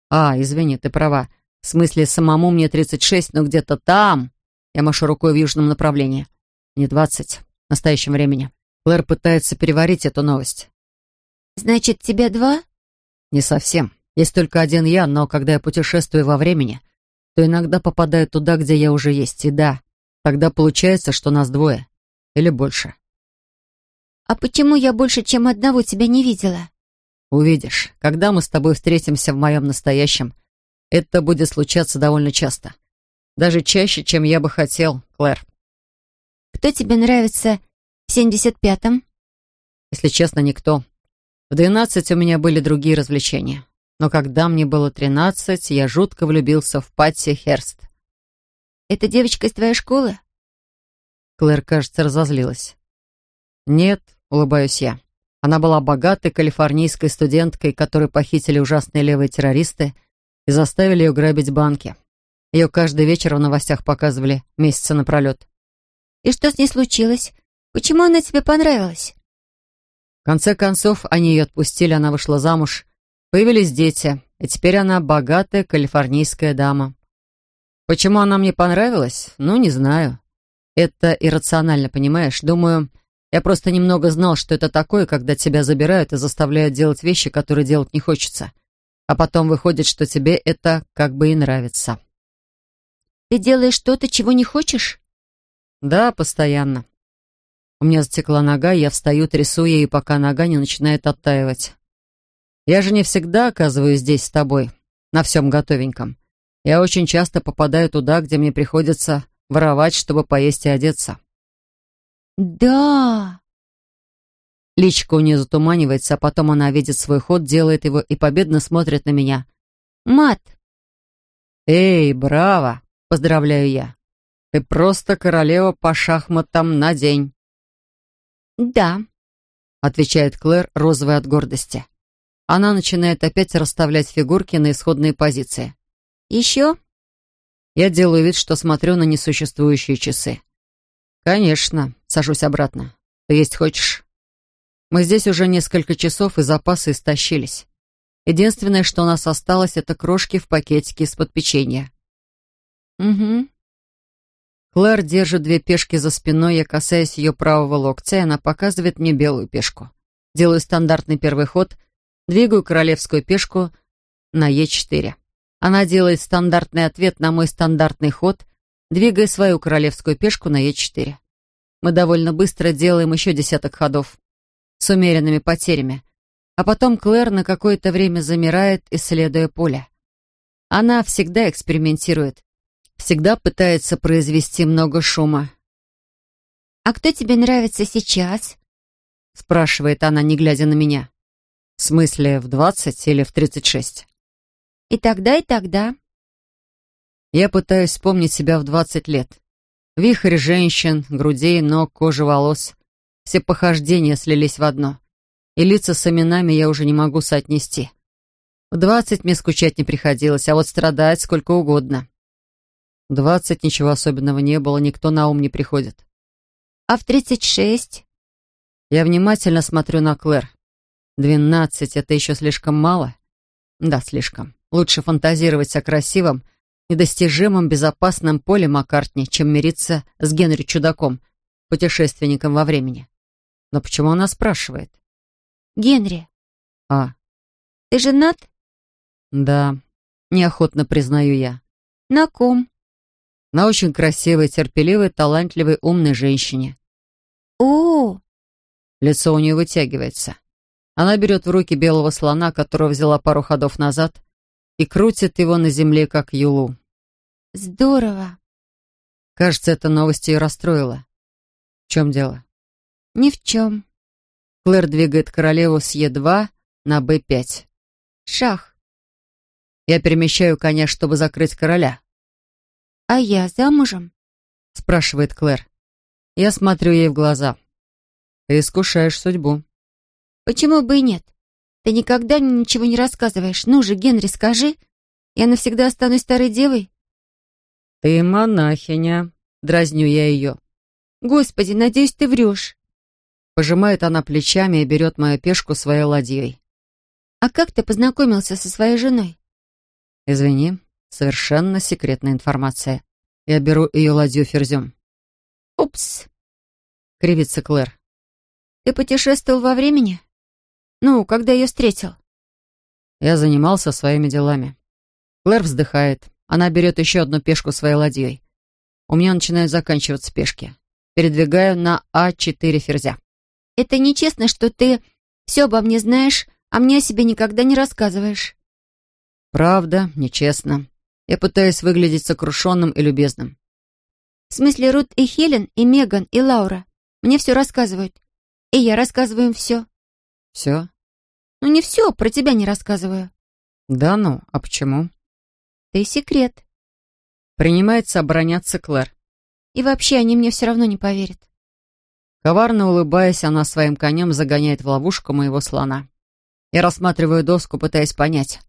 «А, извини, ты права. В смысле, самому мне 36, но где-то там...» Я машу рукой в южном направлении. «Не 20. В настоящем времени». Клэр пытается переварить эту новость. «Значит, тебе два?» «Не совсем. Есть только один я, но когда я путешествую во времени, то иногда попадаю туда, где я уже есть. И да, тогда получается, что нас двое. Или больше». «А почему я больше, чем одного тебя не видела?» Увидишь, когда мы с тобой встретимся в моем настоящем, это будет случаться довольно часто. Даже чаще, чем я бы хотел, Клэр. Кто тебе нравится в семьдесят пятом? Если честно, никто. В двенадцать у меня были другие развлечения. Но когда мне было тринадцать, я жутко влюбился в Патти Херст. Это девочка из твоей школы? Клэр, кажется, разозлилась. Нет, улыбаюсь я. Она была богатой калифорнийской студенткой, которую похитили ужасные левые террористы и заставили ее грабить банки. Ее каждый вечер в новостях показывали месяца напролет. «И что с ней случилось? Почему она тебе понравилась?» В конце концов, они ее отпустили, она вышла замуж, появились дети, и теперь она богатая калифорнийская дама. Почему она мне понравилась? Ну, не знаю. Это иррационально, понимаешь? Думаю, Я просто немного знал, что это такое, когда тебя забирают и заставляют делать вещи, которые делать не хочется. А потом выходит, что тебе это как бы и нравится. Ты делаешь что-то, чего не хочешь? Да, постоянно. У меня затекла нога, я встаю, трясу ею, пока нога не начинает оттаивать. Я же не всегда оказываюсь здесь с тобой, на всем готовеньком. Я очень часто попадаю туда, где мне приходится воровать, чтобы поесть и одеться. Да. Личико у нее затуманивается, а потом она видит свой ход, делает его и победно смотрит на меня. Мат. Эй, браво! Поздравляю я. Ты просто королева по шахматам на день. Да, отвечает Клэр, розовая от гордости. Она начинает опять расставлять фигурки на исходные позиции. Еще? Я делаю вид, что смотрю на несуществующие часы. Конечно, сажусь обратно. Ты есть хочешь? Мы здесь уже несколько часов, и запасы истощились. Единственное, что у нас осталось, это крошки в пакетике из-под печенья. Угу. Клэр держит две пешки за спиной, я касаюсь ее правого локтя, и она показывает мне белую пешку. Делаю стандартный первый ход, двигаю королевскую пешку на Е4. Она делает стандартный ответ на мой стандартный ход, двигая свою королевскую пешку на Е4. Мы довольно быстро делаем еще десяток ходов с умеренными потерями, а потом Клэр на какое-то время замирает, исследуя поле. Она всегда экспериментирует, всегда пытается произвести много шума. «А кто тебе нравится сейчас?» спрашивает она, не глядя на меня. В смысле, в двадцать или в тридцать шесть? И тогда, и тогда. Я пытаюсь вспомнить себя в двадцать лет. Вихрь женщин, грудей, ног, кожи, волос. Все похождения слились в одно. И лица с именами я уже не могу соотнести. В двадцать мне скучать не приходилось, а вот страдать сколько угодно. В двадцать ничего особенного не было, никто на ум не приходит. А в тридцать шесть? Я внимательно смотрю на Клэр. Двенадцать — это еще слишком мало? Да, слишком. Лучше фантазировать о красивом, недостижимом, безопасном поле Маккартни, чем мириться с Генри Чудаком, путешественником во времени. Но почему она спрашивает? Генри. А. Ты женат? Да. Неохотно признаю я. На ком? На очень красивой, терпеливой, талантливой, умной женщине. О, Лицо у нее вытягивается. Она берет в руки белого слона, которого взяла пару ходов назад, и крутит его на земле, как юлу. здорово. Кажется, эта новость ее расстроила. В чем дело? Ни в чем. Клэр двигает королеву с Е2 на Б5. Шах. Я перемещаю коня, чтобы закрыть короля. А я замужем? Спрашивает Клэр. Я смотрю ей в глаза. Ты искушаешь судьбу. Почему бы и нет? Ты никогда мне ничего не рассказываешь. Ну же, Генри, скажи. Я навсегда останусь старой девой? Ты монахиня. Дразню я ее. Господи, надеюсь, ты врешь. Пожимает она плечами и берет мою пешку своей ладьей. А как ты познакомился со своей женой? Извини, совершенно секретная информация. Я беру ее ладью ферзем. Упс. Кривится Клэр. Ты путешествовал во времени? Ну, когда ее встретил? Я занимался своими делами. Клэр вздыхает. Она берет еще одну пешку своей ладьей. У меня начинают заканчиваться пешки. Передвигаю на А4 ферзя. Это нечестно, что ты все обо мне знаешь, а мне о себе никогда не рассказываешь. Правда, нечестно. Я пытаюсь выглядеть сокрушенным и любезным. В смысле, Рут и Хелен, и Меган, и Лаура мне все рассказывают. И я рассказываю им все. Все? Ну, не все, про тебя не рассказываю. Да ну, а почему? Ты секрет. Принимается обороняться Клэр. И вообще, они мне все равно не поверят. Коварно улыбаясь, она своим конем загоняет в ловушку моего слона. Я рассматриваю доску, пытаясь понять,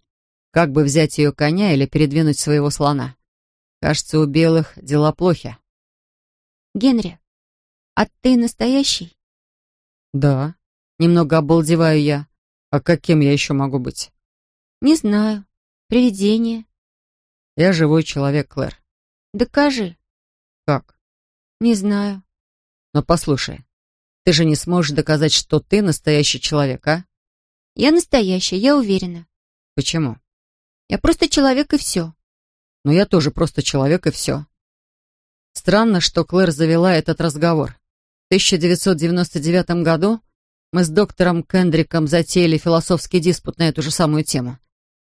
как бы взять ее коня или передвинуть своего слона. Кажется, у белых дела плохи. Генри, а ты настоящий? Да. Немного обалдеваю я. А каким я еще могу быть? Не знаю. Привидение. Я живой человек, Клэр. Докажи. Как? Не знаю. Но послушай, Ты же не сможешь доказать, что ты настоящий человек, а? Я настоящая, я уверена. Почему? Я просто человек и все. Но я тоже просто человек и все. Странно, что Клэр завела этот разговор. В 1999 году мы с доктором Кендриком затеяли философский диспут на эту же самую тему.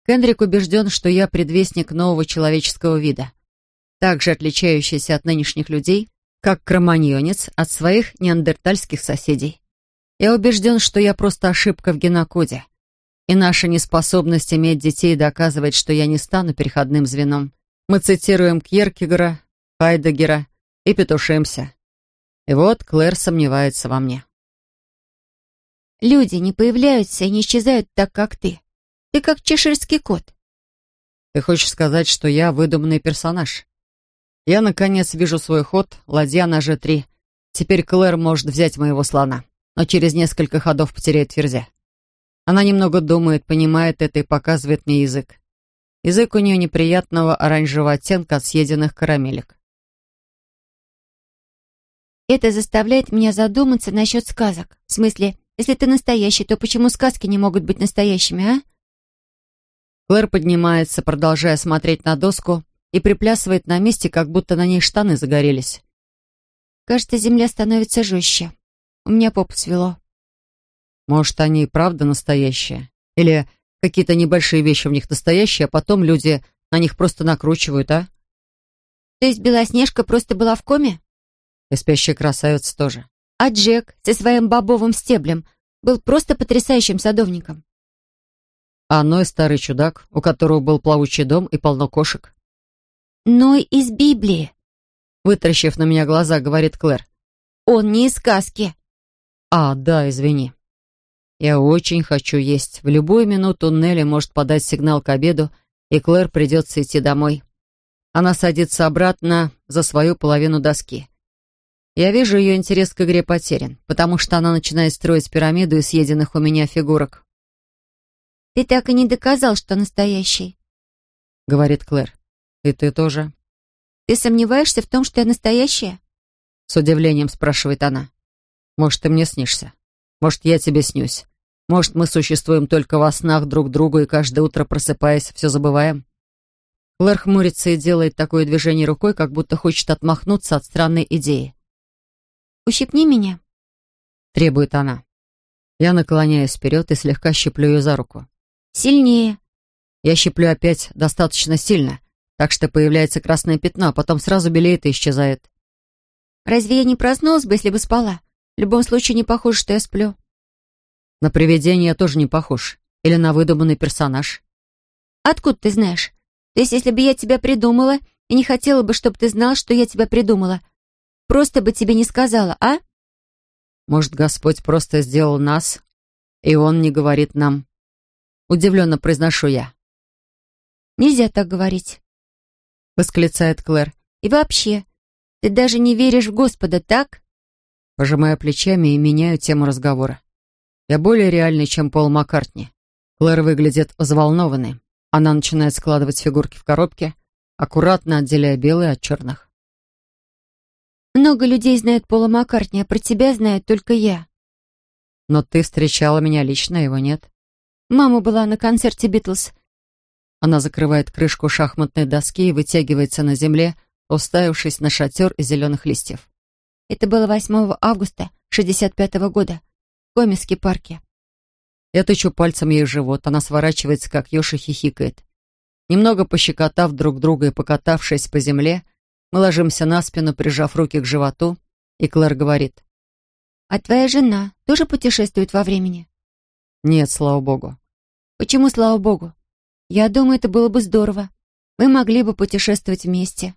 Кендрик убежден, что я предвестник нового человеческого вида, также отличающийся от нынешних людей, как кроманьонец от своих неандертальских соседей. Я убежден, что я просто ошибка в генокоде, и наша неспособность иметь детей доказывает, что я не стану переходным звеном. Мы цитируем Кьеркегора, Хайдегера и петушимся. И вот Клэр сомневается во мне. Люди не появляются и не исчезают так, как ты. Ты как чеширский кот. Ты хочешь сказать, что я выдуманный персонаж? Я, наконец, вижу свой ход, ладья на Ж3. Теперь Клэр может взять моего слона, но через несколько ходов потеряет ферзя. Она немного думает, понимает это и показывает мне язык. Язык у нее неприятного оранжевого оттенка от съеденных карамелек. Это заставляет меня задуматься насчет сказок. В смысле, если ты настоящий, то почему сказки не могут быть настоящими, а? Клэр поднимается, продолжая смотреть на доску, и приплясывает на месте, как будто на ней штаны загорелись. Кажется, земля становится жестче. У меня попу свело. Может, они и правда настоящие? Или какие-то небольшие вещи в них настоящие, а потом люди на них просто накручивают, а? То есть Белоснежка просто была в коме? И спящая красавица тоже. А Джек со своим бобовым стеблем был просто потрясающим садовником. А Ной старый чудак, у которого был плавучий дом и полно кошек. Ной из Библии. Вытращив на меня глаза, говорит Клэр. Он не из сказки. А, да, извини. Я очень хочу есть. В любую минуту Нелли может подать сигнал к обеду, и Клэр придется идти домой. Она садится обратно за свою половину доски. Я вижу, ее интерес к игре потерян, потому что она начинает строить пирамиду из съеденных у меня фигурок. «Ты так и не доказал, что настоящий», — говорит Клэр. «И ты тоже». «Ты сомневаешься в том, что я настоящая?» С удивлением спрашивает она. «Может, ты мне снишься? Может, я тебе снюсь? Может, мы существуем только во снах друг другу и каждое утро, просыпаясь, все забываем?» Клэр хмурится и делает такое движение рукой, как будто хочет отмахнуться от странной идеи. «Ущипни меня», — требует она. Я наклоняюсь вперед и слегка щиплю ее за руку. «Сильнее». Я щиплю опять достаточно сильно, так что появляется красное пятно, а потом сразу белеет и исчезает. «Разве я не проснулась бы, если бы спала? В любом случае не похоже, что я сплю». На привидение я тоже не похож. Или на выдуманный персонаж. «Откуда ты знаешь? То есть, если бы я тебя придумала и не хотела бы, чтобы ты знал, что я тебя придумала, Просто бы тебе не сказала, а? Может, Господь просто сделал нас, и Он не говорит нам. Удивленно произношу я. Нельзя так говорить, восклицает Клэр. И вообще, ты даже не веришь в Господа, так? Пожимаю плечами и меняю тему разговора. Я более реальный, чем Пол Маккартни. Клэр выглядит взволнованной. Она начинает складывать фигурки в коробке, аккуратно отделяя белые от черных. Много людей знают Пола Маккартни, а про тебя знает только я. Но ты встречала меня лично, его нет. Мама была на концерте Битлз. Она закрывает крышку шахматной доски и вытягивается на земле, уставившись на шатер из зеленых листьев. Это было 8 августа 65 -го года в Комиске парке. Я тычу пальцем ей живот, она сворачивается, как и хихикает. Немного пощекотав друг друга и покатавшись по земле, мы ложимся на спину, прижав руки к животу, и Клэр говорит. «А твоя жена тоже путешествует во времени?» «Нет, слава богу». «Почему, слава богу? Я думаю, это было бы здорово. Мы могли бы путешествовать вместе».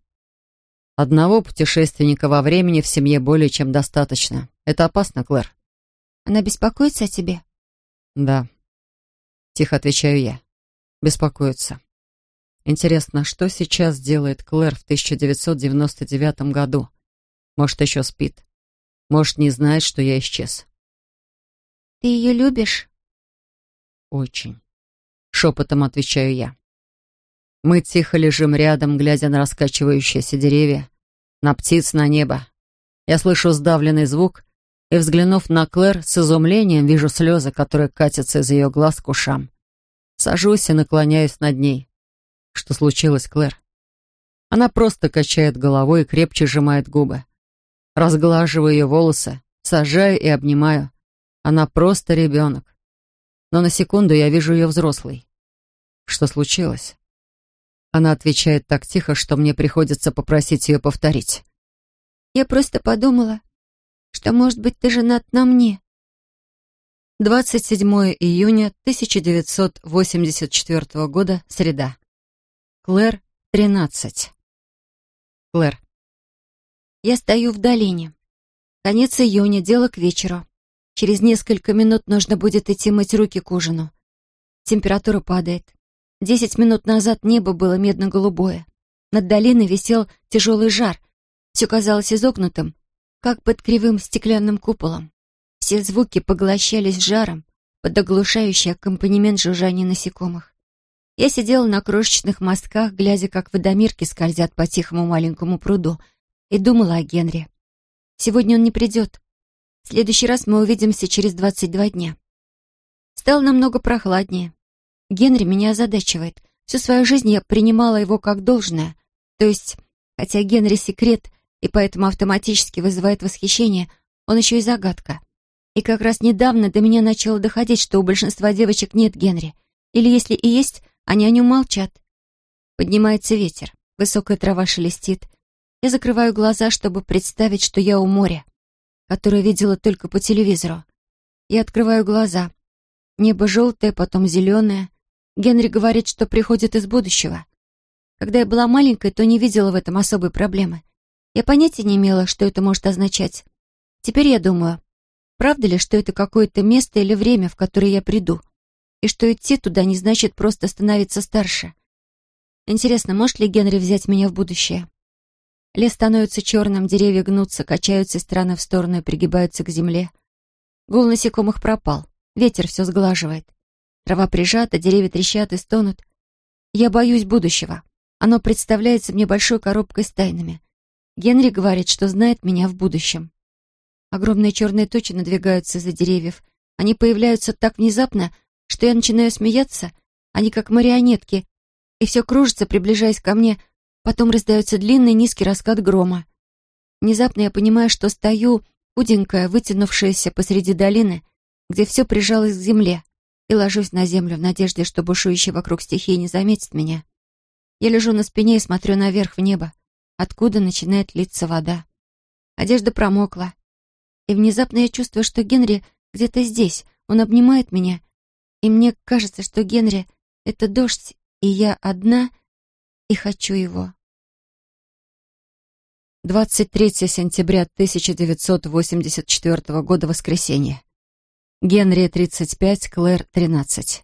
«Одного путешественника во времени в семье более чем достаточно. Это опасно, Клэр». «Она беспокоится о тебе?» «Да». Тихо отвечаю я. «Беспокоится». Интересно, что сейчас делает Клэр в 1999 году? Может, еще спит? Может, не знает, что я исчез? «Ты ее любишь?» «Очень», — шепотом отвечаю я. Мы тихо лежим рядом, глядя на раскачивающиеся деревья, на птиц, на небо. Я слышу сдавленный звук, и, взглянув на Клэр, с изумлением вижу слезы, которые катятся из ее глаз к ушам. Сажусь и наклоняюсь над ней. Что случилось, Клэр? Она просто качает головой и крепче сжимает губы. Разглаживаю ее волосы, сажаю и обнимаю. Она просто ребенок. Но на секунду я вижу ее взрослой. Что случилось? Она отвечает так тихо, что мне приходится попросить ее повторить. «Я просто подумала, что, может быть, ты женат на мне». 27 июня 1984 года, среда. Клэр, 13. Клэр. Я стою в долине. Конец июня, дело к вечеру. Через несколько минут нужно будет идти мыть руки к ужину. Температура падает. Десять минут назад небо было медно-голубое. Над долиной висел тяжелый жар. Все казалось изогнутым, как под кривым стеклянным куполом. Все звуки поглощались жаром под оглушающий аккомпанемент жужжания насекомых. Я сидела на крошечных мостках, глядя, как водомирки скользят по тихому маленькому пруду, и думала о Генри. Сегодня он не придет. В следующий раз мы увидимся через 22 дня. Стало намного прохладнее. Генри меня озадачивает. Всю свою жизнь я принимала его как должное. То есть, хотя Генри секрет и поэтому автоматически вызывает восхищение, он еще и загадка. И как раз недавно до меня начало доходить, что у большинства девочек нет Генри. Или если и есть, они о нем молчат. Поднимается ветер, высокая трава шелестит. Я закрываю глаза, чтобы представить, что я у моря, которое видела только по телевизору. Я открываю глаза. Небо желтое, потом зеленое, Генри говорит, что приходит из будущего. Когда я была маленькой, то не видела в этом особой проблемы. Я понятия не имела, что это может означать. Теперь я думаю, правда ли, что это какое-то место или время, в которое я приду, и что идти туда не значит просто становиться старше. Интересно, может ли Генри взять меня в будущее? Лес становится черным, деревья гнутся, качаются из стороны в сторону и пригибаются к земле. Гул насекомых пропал, ветер все сглаживает. Трава прижата, деревья трещат и стонут. Я боюсь будущего. Оно представляется мне большой коробкой с тайнами. Генри говорит, что знает меня в будущем. Огромные черные тучи надвигаются за деревьев. Они появляются так внезапно, что я начинаю смеяться. Они как марионетки, и все кружится, приближаясь ко мне. Потом раздается длинный низкий раскат грома. Внезапно я понимаю, что стою, худенькая, вытянувшаяся посреди долины, где все прижалось к земле и ложусь на землю в надежде, что бушующие вокруг стихии не заметят меня. Я лежу на спине и смотрю наверх в небо, откуда начинает литься вода. Одежда промокла. И внезапно я чувствую, что Генри где-то здесь. Он обнимает меня. И мне кажется, что Генри — это дождь, и я одна, и хочу его. 23 сентября 1984 года, воскресенье. Генри, 35, Клэр, 13.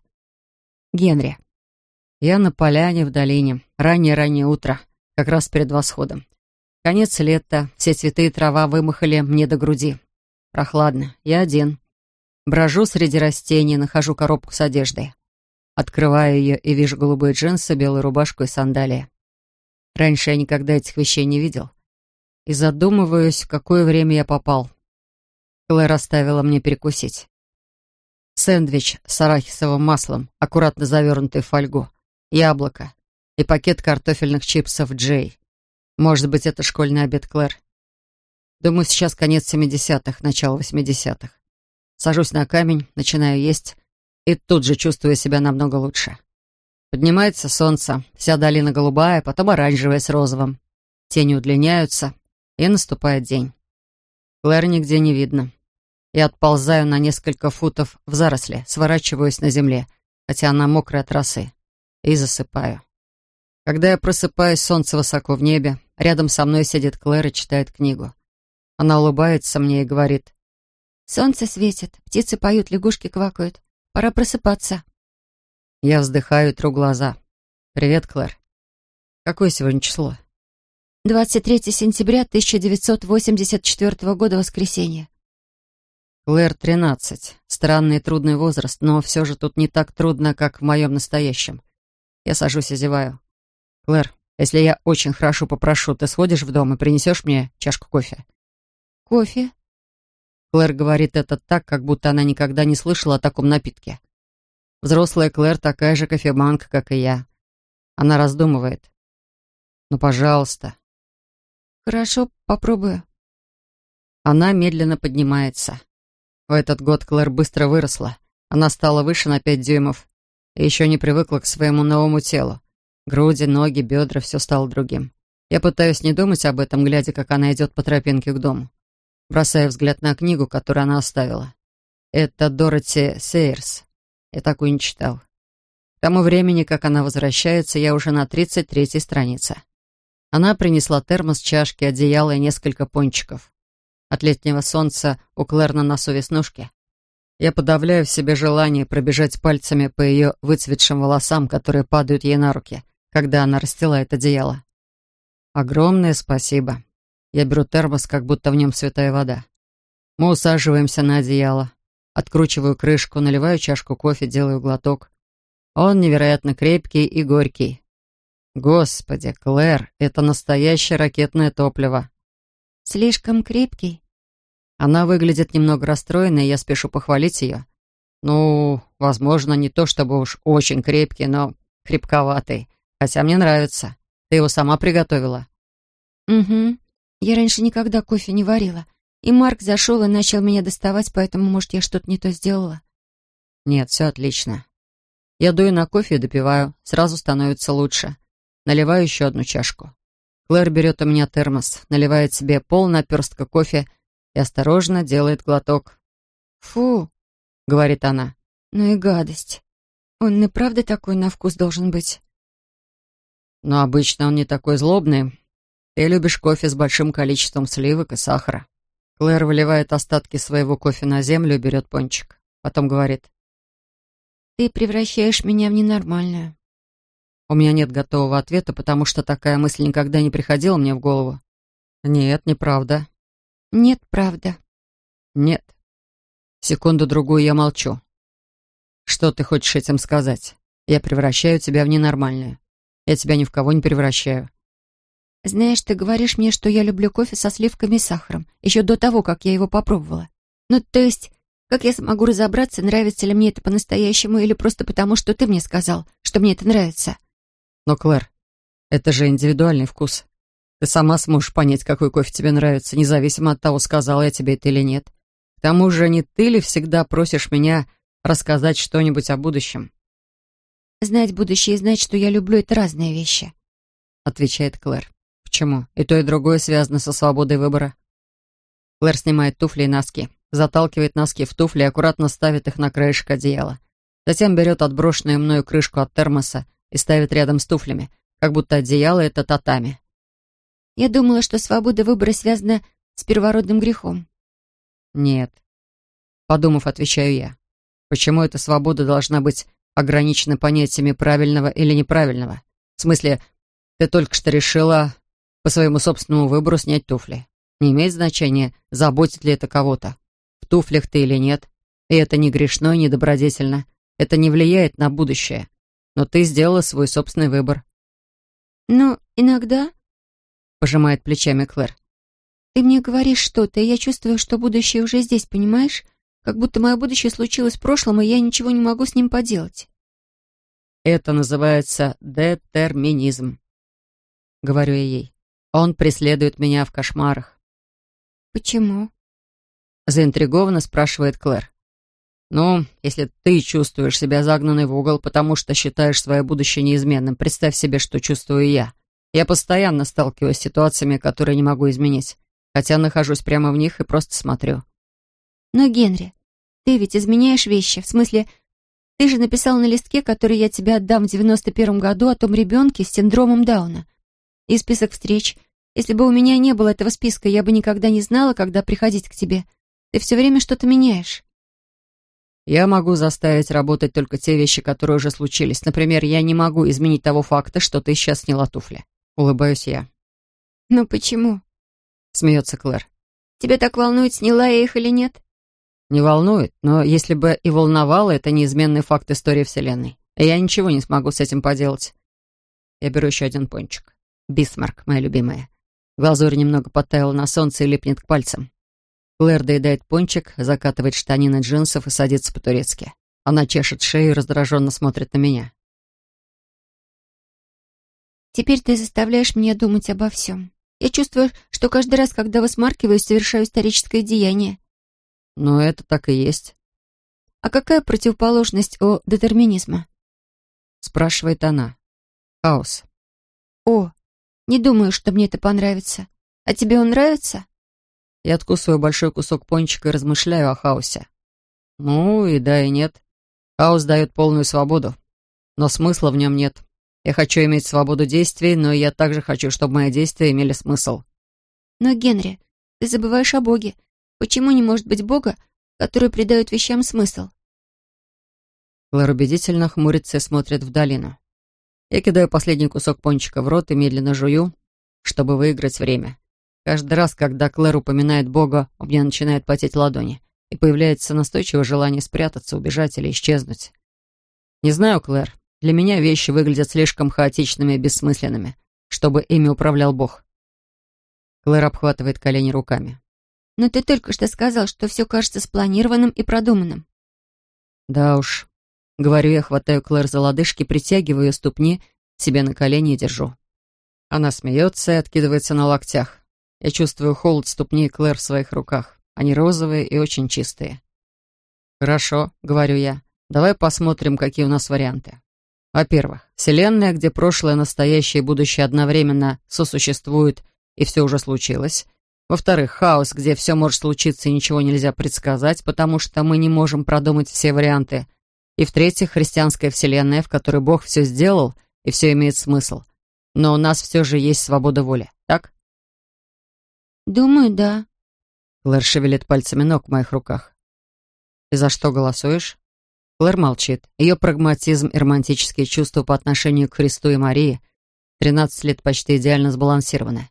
Генри. Я на поляне в долине. Раннее-раннее утро, как раз перед восходом. Конец лета, все цветы и трава вымахали мне до груди. Прохладно, я один. Брожу среди растений, нахожу коробку с одеждой. Открываю ее и вижу голубые джинсы, белую рубашку и сандалии. Раньше я никогда этих вещей не видел. И задумываюсь, в какое время я попал. Клэр оставила мне перекусить. Сэндвич с арахисовым маслом, аккуратно завернутый в фольгу, яблоко и пакет картофельных чипсов Джей. Может быть, это школьный обед Клэр. Думаю, сейчас конец 70-х, начало 80-х. Сажусь на камень, начинаю есть, и тут же чувствую себя намного лучше. Поднимается солнце, вся долина голубая, потом оранжевая с розовым. Тени удлиняются, и наступает день. Клэр нигде не видно. Я отползаю на несколько футов в заросли, сворачиваюсь на земле, хотя она мокрая от росы, и засыпаю. Когда я просыпаюсь, солнце высоко в небе, рядом со мной сидит Клэр и читает книгу. Она улыбается мне и говорит. «Солнце светит, птицы поют, лягушки квакают. Пора просыпаться». Я вздыхаю и тру глаза. «Привет, Клэр. Какое сегодня число?» 23 сентября 1984 года, воскресенье. Клэр, 13. Странный и трудный возраст, но все же тут не так трудно, как в моем настоящем. Я сажусь и зеваю. Клэр, если я очень хорошо попрошу, ты сходишь в дом и принесешь мне чашку кофе? Кофе? Клэр говорит это так, как будто она никогда не слышала о таком напитке. Взрослая Клэр такая же кофеманка, как и я. Она раздумывает. «Ну, пожалуйста». «Хорошо, попробую». Она медленно поднимается. В этот год Клэр быстро выросла. Она стала выше на пять дюймов и еще не привыкла к своему новому телу. Груди, ноги, бедра — все стало другим. Я пытаюсь не думать об этом, глядя, как она идет по тропинке к дому. Бросаю взгляд на книгу, которую она оставила. Это Дороти Сейерс. Я такую не читал. К тому времени, как она возвращается, я уже на 33-й странице. Она принесла термос, чашки, одеяло и несколько пончиков. От летнего солнца у Клэр на носу веснушки. Я подавляю в себе желание пробежать пальцами по ее выцветшим волосам, которые падают ей на руки, когда она расстилает одеяло. Огромное спасибо. Я беру термос, как будто в нем святая вода. Мы усаживаемся на одеяло. Откручиваю крышку, наливаю чашку кофе, делаю глоток. Он невероятно крепкий и горький. Господи, Клэр, это настоящее ракетное топливо. Слишком крепкий. Она выглядит немного расстроенной, я спешу похвалить ее. Ну, возможно, не то чтобы уж очень крепкий, но крепковатый. Хотя мне нравится. Ты его сама приготовила?» «Угу. Я раньше никогда кофе не варила. И Марк зашел и начал меня доставать, поэтому, может, я что-то не то сделала?» «Нет, все отлично. Я дую на кофе и допиваю. Сразу становится лучше. Наливаю еще одну чашку. Клэр берет у меня термос, наливает себе пол наперстка кофе и осторожно делает глоток. «Фу», — говорит она, — «ну и гадость. Он и правда такой на вкус должен быть?» Но обычно он не такой злобный. Ты любишь кофе с большим количеством сливок и сахара. Клэр выливает остатки своего кофе на землю и берет пончик. Потом говорит. Ты превращаешь меня в ненормальную. У меня нет готового ответа, потому что такая мысль никогда не приходила мне в голову. Нет, неправда. Нет, правда. Нет. Секунду-другую я молчу. Что ты хочешь этим сказать? Я превращаю тебя в ненормальную. Я тебя ни в кого не превращаю. Знаешь, ты говоришь мне, что я люблю кофе со сливками и сахаром, еще до того, как я его попробовала. Ну, то есть, как я смогу разобраться, нравится ли мне это по-настоящему или просто потому, что ты мне сказал, что мне это нравится? Но, Клэр, это же индивидуальный вкус. Ты сама сможешь понять, какой кофе тебе нравится, независимо от того, сказал я тебе это или нет. К тому же, не ты ли всегда просишь меня рассказать что-нибудь о будущем? Знать будущее и знать, что я люблю, это разные вещи. Отвечает Клэр. Почему? И то, и другое связано со свободой выбора. Клэр снимает туфли и носки, заталкивает носки в туфли и аккуратно ставит их на краешек одеяла. Затем берет отброшенную мною крышку от термоса и ставит рядом с туфлями, как будто одеяло — это татами. Я думала, что свобода выбора связана с первородным грехом. Нет. Подумав, отвечаю я. Почему эта свобода должна быть ограничены понятиями правильного или неправильного. В смысле, ты только что решила по своему собственному выбору снять туфли. Не имеет значения, заботит ли это кого-то. В туфлях ты или нет. И это не грешно и не добродетельно. Это не влияет на будущее. Но ты сделала свой собственный выбор. «Ну, иногда...» — пожимает плечами Клэр. «Ты мне говоришь что-то, и я чувствую, что будущее уже здесь, понимаешь? Как будто мое будущее случилось в прошлом, и я ничего не могу с ним поделать. Это называется детерминизм, говорю я ей. Он преследует меня в кошмарах. Почему? Заинтригованно спрашивает Клэр. «Ну, если ты чувствуешь себя загнанной в угол, потому что считаешь свое будущее неизменным, представь себе, что чувствую я. Я постоянно сталкиваюсь с ситуациями, которые не могу изменить, хотя нахожусь прямо в них и просто смотрю. Но, Генри, ты ведь изменяешь вещи. В смысле, ты же написал на листке, который я тебе отдам в девяносто первом году, о том ребенке с синдромом Дауна. И список встреч. Если бы у меня не было этого списка, я бы никогда не знала, когда приходить к тебе. Ты все время что-то меняешь. Я могу заставить работать только те вещи, которые уже случились. Например, я не могу изменить того факта, что ты сейчас сняла туфли. Улыбаюсь я. «Ну почему?» Смеется Клэр. «Тебя так волнует, сняла я их или нет?» Не волнует, но если бы и волновало, это неизменный факт истории Вселенной. И я ничего не смогу с этим поделать. Я беру еще один пончик. Бисмарк, моя любимая. Глазурь немного подтаяла на солнце и липнет к пальцам. Клэр доедает пончик, закатывает штанины джинсов и садится по-турецки. Она чешет шею и раздраженно смотрит на меня. «Теперь ты заставляешь меня думать обо всем. Я чувствую, что каждый раз, когда высмаркиваюсь, совершаю историческое деяние». «Ну, это так и есть». «А какая противоположность у детерминизма?» Спрашивает она. «Хаос». «О, не думаю, что мне это понравится. А тебе он нравится?» Я откусываю большой кусок пончика и размышляю о хаосе. Ну и да, и нет. Хаос дает полную свободу, но смысла в нем нет. Я хочу иметь свободу действий, но я также хочу, чтобы мои действия имели смысл. Но, Генри, ты забываешь о Боге. Почему не может быть Бога, который придает вещам смысл? Клэр убедительно хмурится и смотрит в долину. Я кидаю последний кусок пончика в рот и медленно жую, чтобы выиграть время. Каждый раз, когда Клэр упоминает Бога, у меня начинает потеть ладони, и появляется настойчивое желание спрятаться, убежать или исчезнуть. Не знаю, Клэр, для меня вещи выглядят слишком хаотичными и бессмысленными, чтобы ими управлял Бог. Клэр обхватывает колени руками. «Но ты только что сказал, что все кажется спланированным и продуманным». «Да уж», — говорю я, хватаю Клэр за лодыжки, притягиваю ее ступни себе на колени и держу. Она смеется и откидывается на локтях. Я чувствую холод ступней Клэр в своих руках. Они розовые и очень чистые. «Хорошо», — говорю я. «Давай посмотрим, какие у нас варианты. Во-первых, Вселенная, где прошлое, настоящее и будущее одновременно сосуществуют, и все уже случилось. Во-вторых, хаос, где все может случиться и ничего нельзя предсказать, потому что мы не можем продумать все варианты. И в-третьих, христианская Вселенная, в которой Бог все сделал, и все имеет смысл. Но у нас все же есть свобода воли, так? «Думаю, да». Клэр шевелит пальцами ног в моих руках. «И за что голосуешь?» Клэр молчит. Ее прагматизм и романтические чувства по отношению к Христу и Марии 13 лет почти идеально сбалансированы.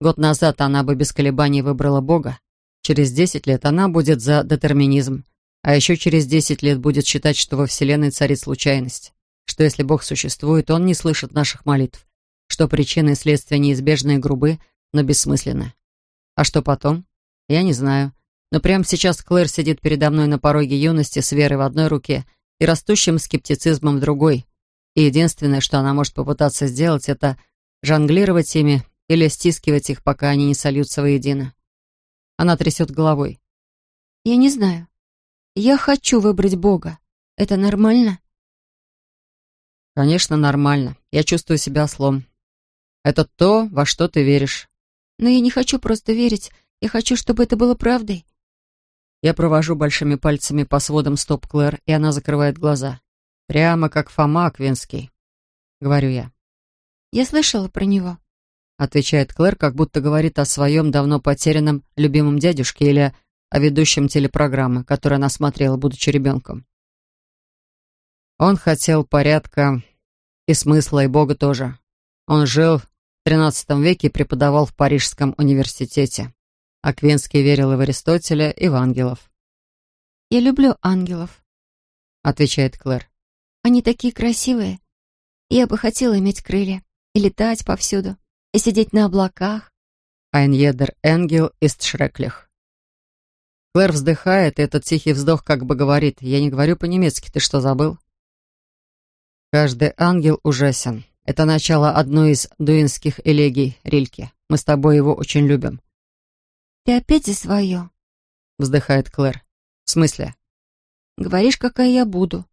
Год назад она бы без колебаний выбрала Бога. Через 10 лет она будет за детерминизм. А еще через 10 лет будет считать, что во Вселенной царит случайность. Что если Бог существует, Он не слышит наших молитв. Что причины и следствия неизбежны и грубы, но бессмысленны. А что потом? Я не знаю. Но прямо сейчас Клэр сидит передо мной на пороге юности с верой в одной руке и растущим скептицизмом в другой. И единственное, что она может попытаться сделать, это жонглировать ими или стискивать их, пока они не сольются воедино. Она трясет головой. «Я не знаю. Я хочу выбрать Бога. Это нормально?» «Конечно, нормально. Я чувствую себя ослом. Это то, во что ты веришь. Но я не хочу просто верить. Я хочу, чтобы это было правдой. Я провожу большими пальцами по сводам стоп Клэр, и она закрывает глаза. Прямо как Фома Аквинский, говорю я. Я слышала про него. Отвечает Клэр, как будто говорит о своем давно потерянном любимом дядюшке или о ведущем телепрограммы, которую она смотрела, будучи ребенком. Он хотел порядка и смысла, и Бога тоже. Он жил в XIII веке преподавал в Парижском университете. Аквинский верил и в Аристотеля, и в ангелов. «Я люблю ангелов», — отвечает Клэр. «Они такие красивые. Я бы хотела иметь крылья и летать повсюду, и сидеть на облаках». Айньедер Энгел из Шреклих. Клэр вздыхает, и этот тихий вздох как бы говорит, «Я не говорю по-немецки, ты что, забыл?» Каждый ангел ужасен. Это начало одной из дуинских элегий Рильки. Мы с тобой его очень любим. «Ты опять за свое?» — вздыхает Клэр. «В смысле?» «Говоришь, какая я буду».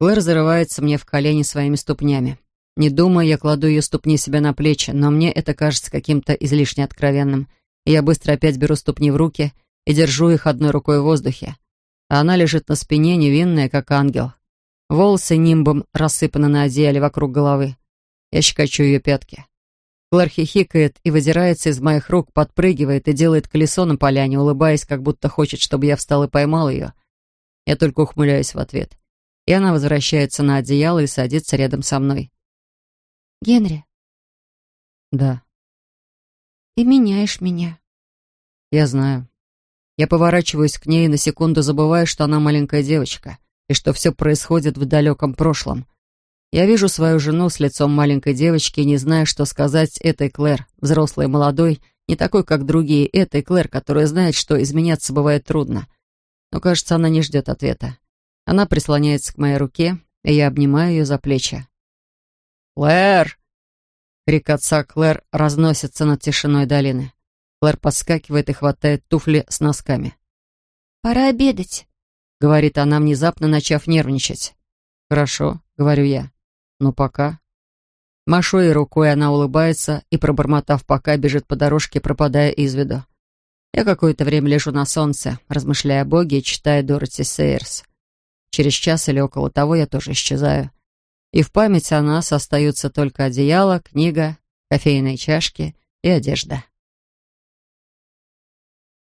Клэр зарывается мне в колени своими ступнями. Не думая, я кладу ее ступни себе на плечи, но мне это кажется каким-то излишне откровенным. И я быстро опять беру ступни в руки и держу их одной рукой в воздухе. А она лежит на спине, невинная, как ангел. Волосы нимбом рассыпаны на одеяле вокруг головы. Я щекочу ее пятки. Клэр хихикает и выдирается из моих рук, подпрыгивает и делает колесо на поляне, улыбаясь, как будто хочет, чтобы я встал и поймал ее. Я только ухмыляюсь в ответ. И она возвращается на одеяло и садится рядом со мной. «Генри?» «Да». «Ты меняешь меня». «Я знаю». Я поворачиваюсь к ней и на секунду забываю, что она маленькая девочка и что все происходит в далеком прошлом. Я вижу свою жену с лицом маленькой девочки и не знаю, что сказать этой Клэр, взрослой и молодой, Не такой, как другие, этой Клэр, которая знает, что изменяться бывает трудно. Но, кажется, она не ждет ответа. Она прислоняется к моей руке, и я обнимаю ее за плечи. «Клэр!» Крик отца Клэр разносится над тишиной долины. Клэр подскакивает и хватает туфли с носками. «Пора обедать», — говорит она, внезапно начав нервничать. «Хорошо», — говорю я. «Ну, пока». Машу ей рукой, она улыбается и, пробормотав пока, бежит по дорожке, пропадая из виду. Я какое-то время лежу на солнце, размышляя о Боге и читая Дороти Сейерс. Через час или около того я тоже исчезаю. И в память о нас остаются только одеяло, книга, кофейные чашки и одежда.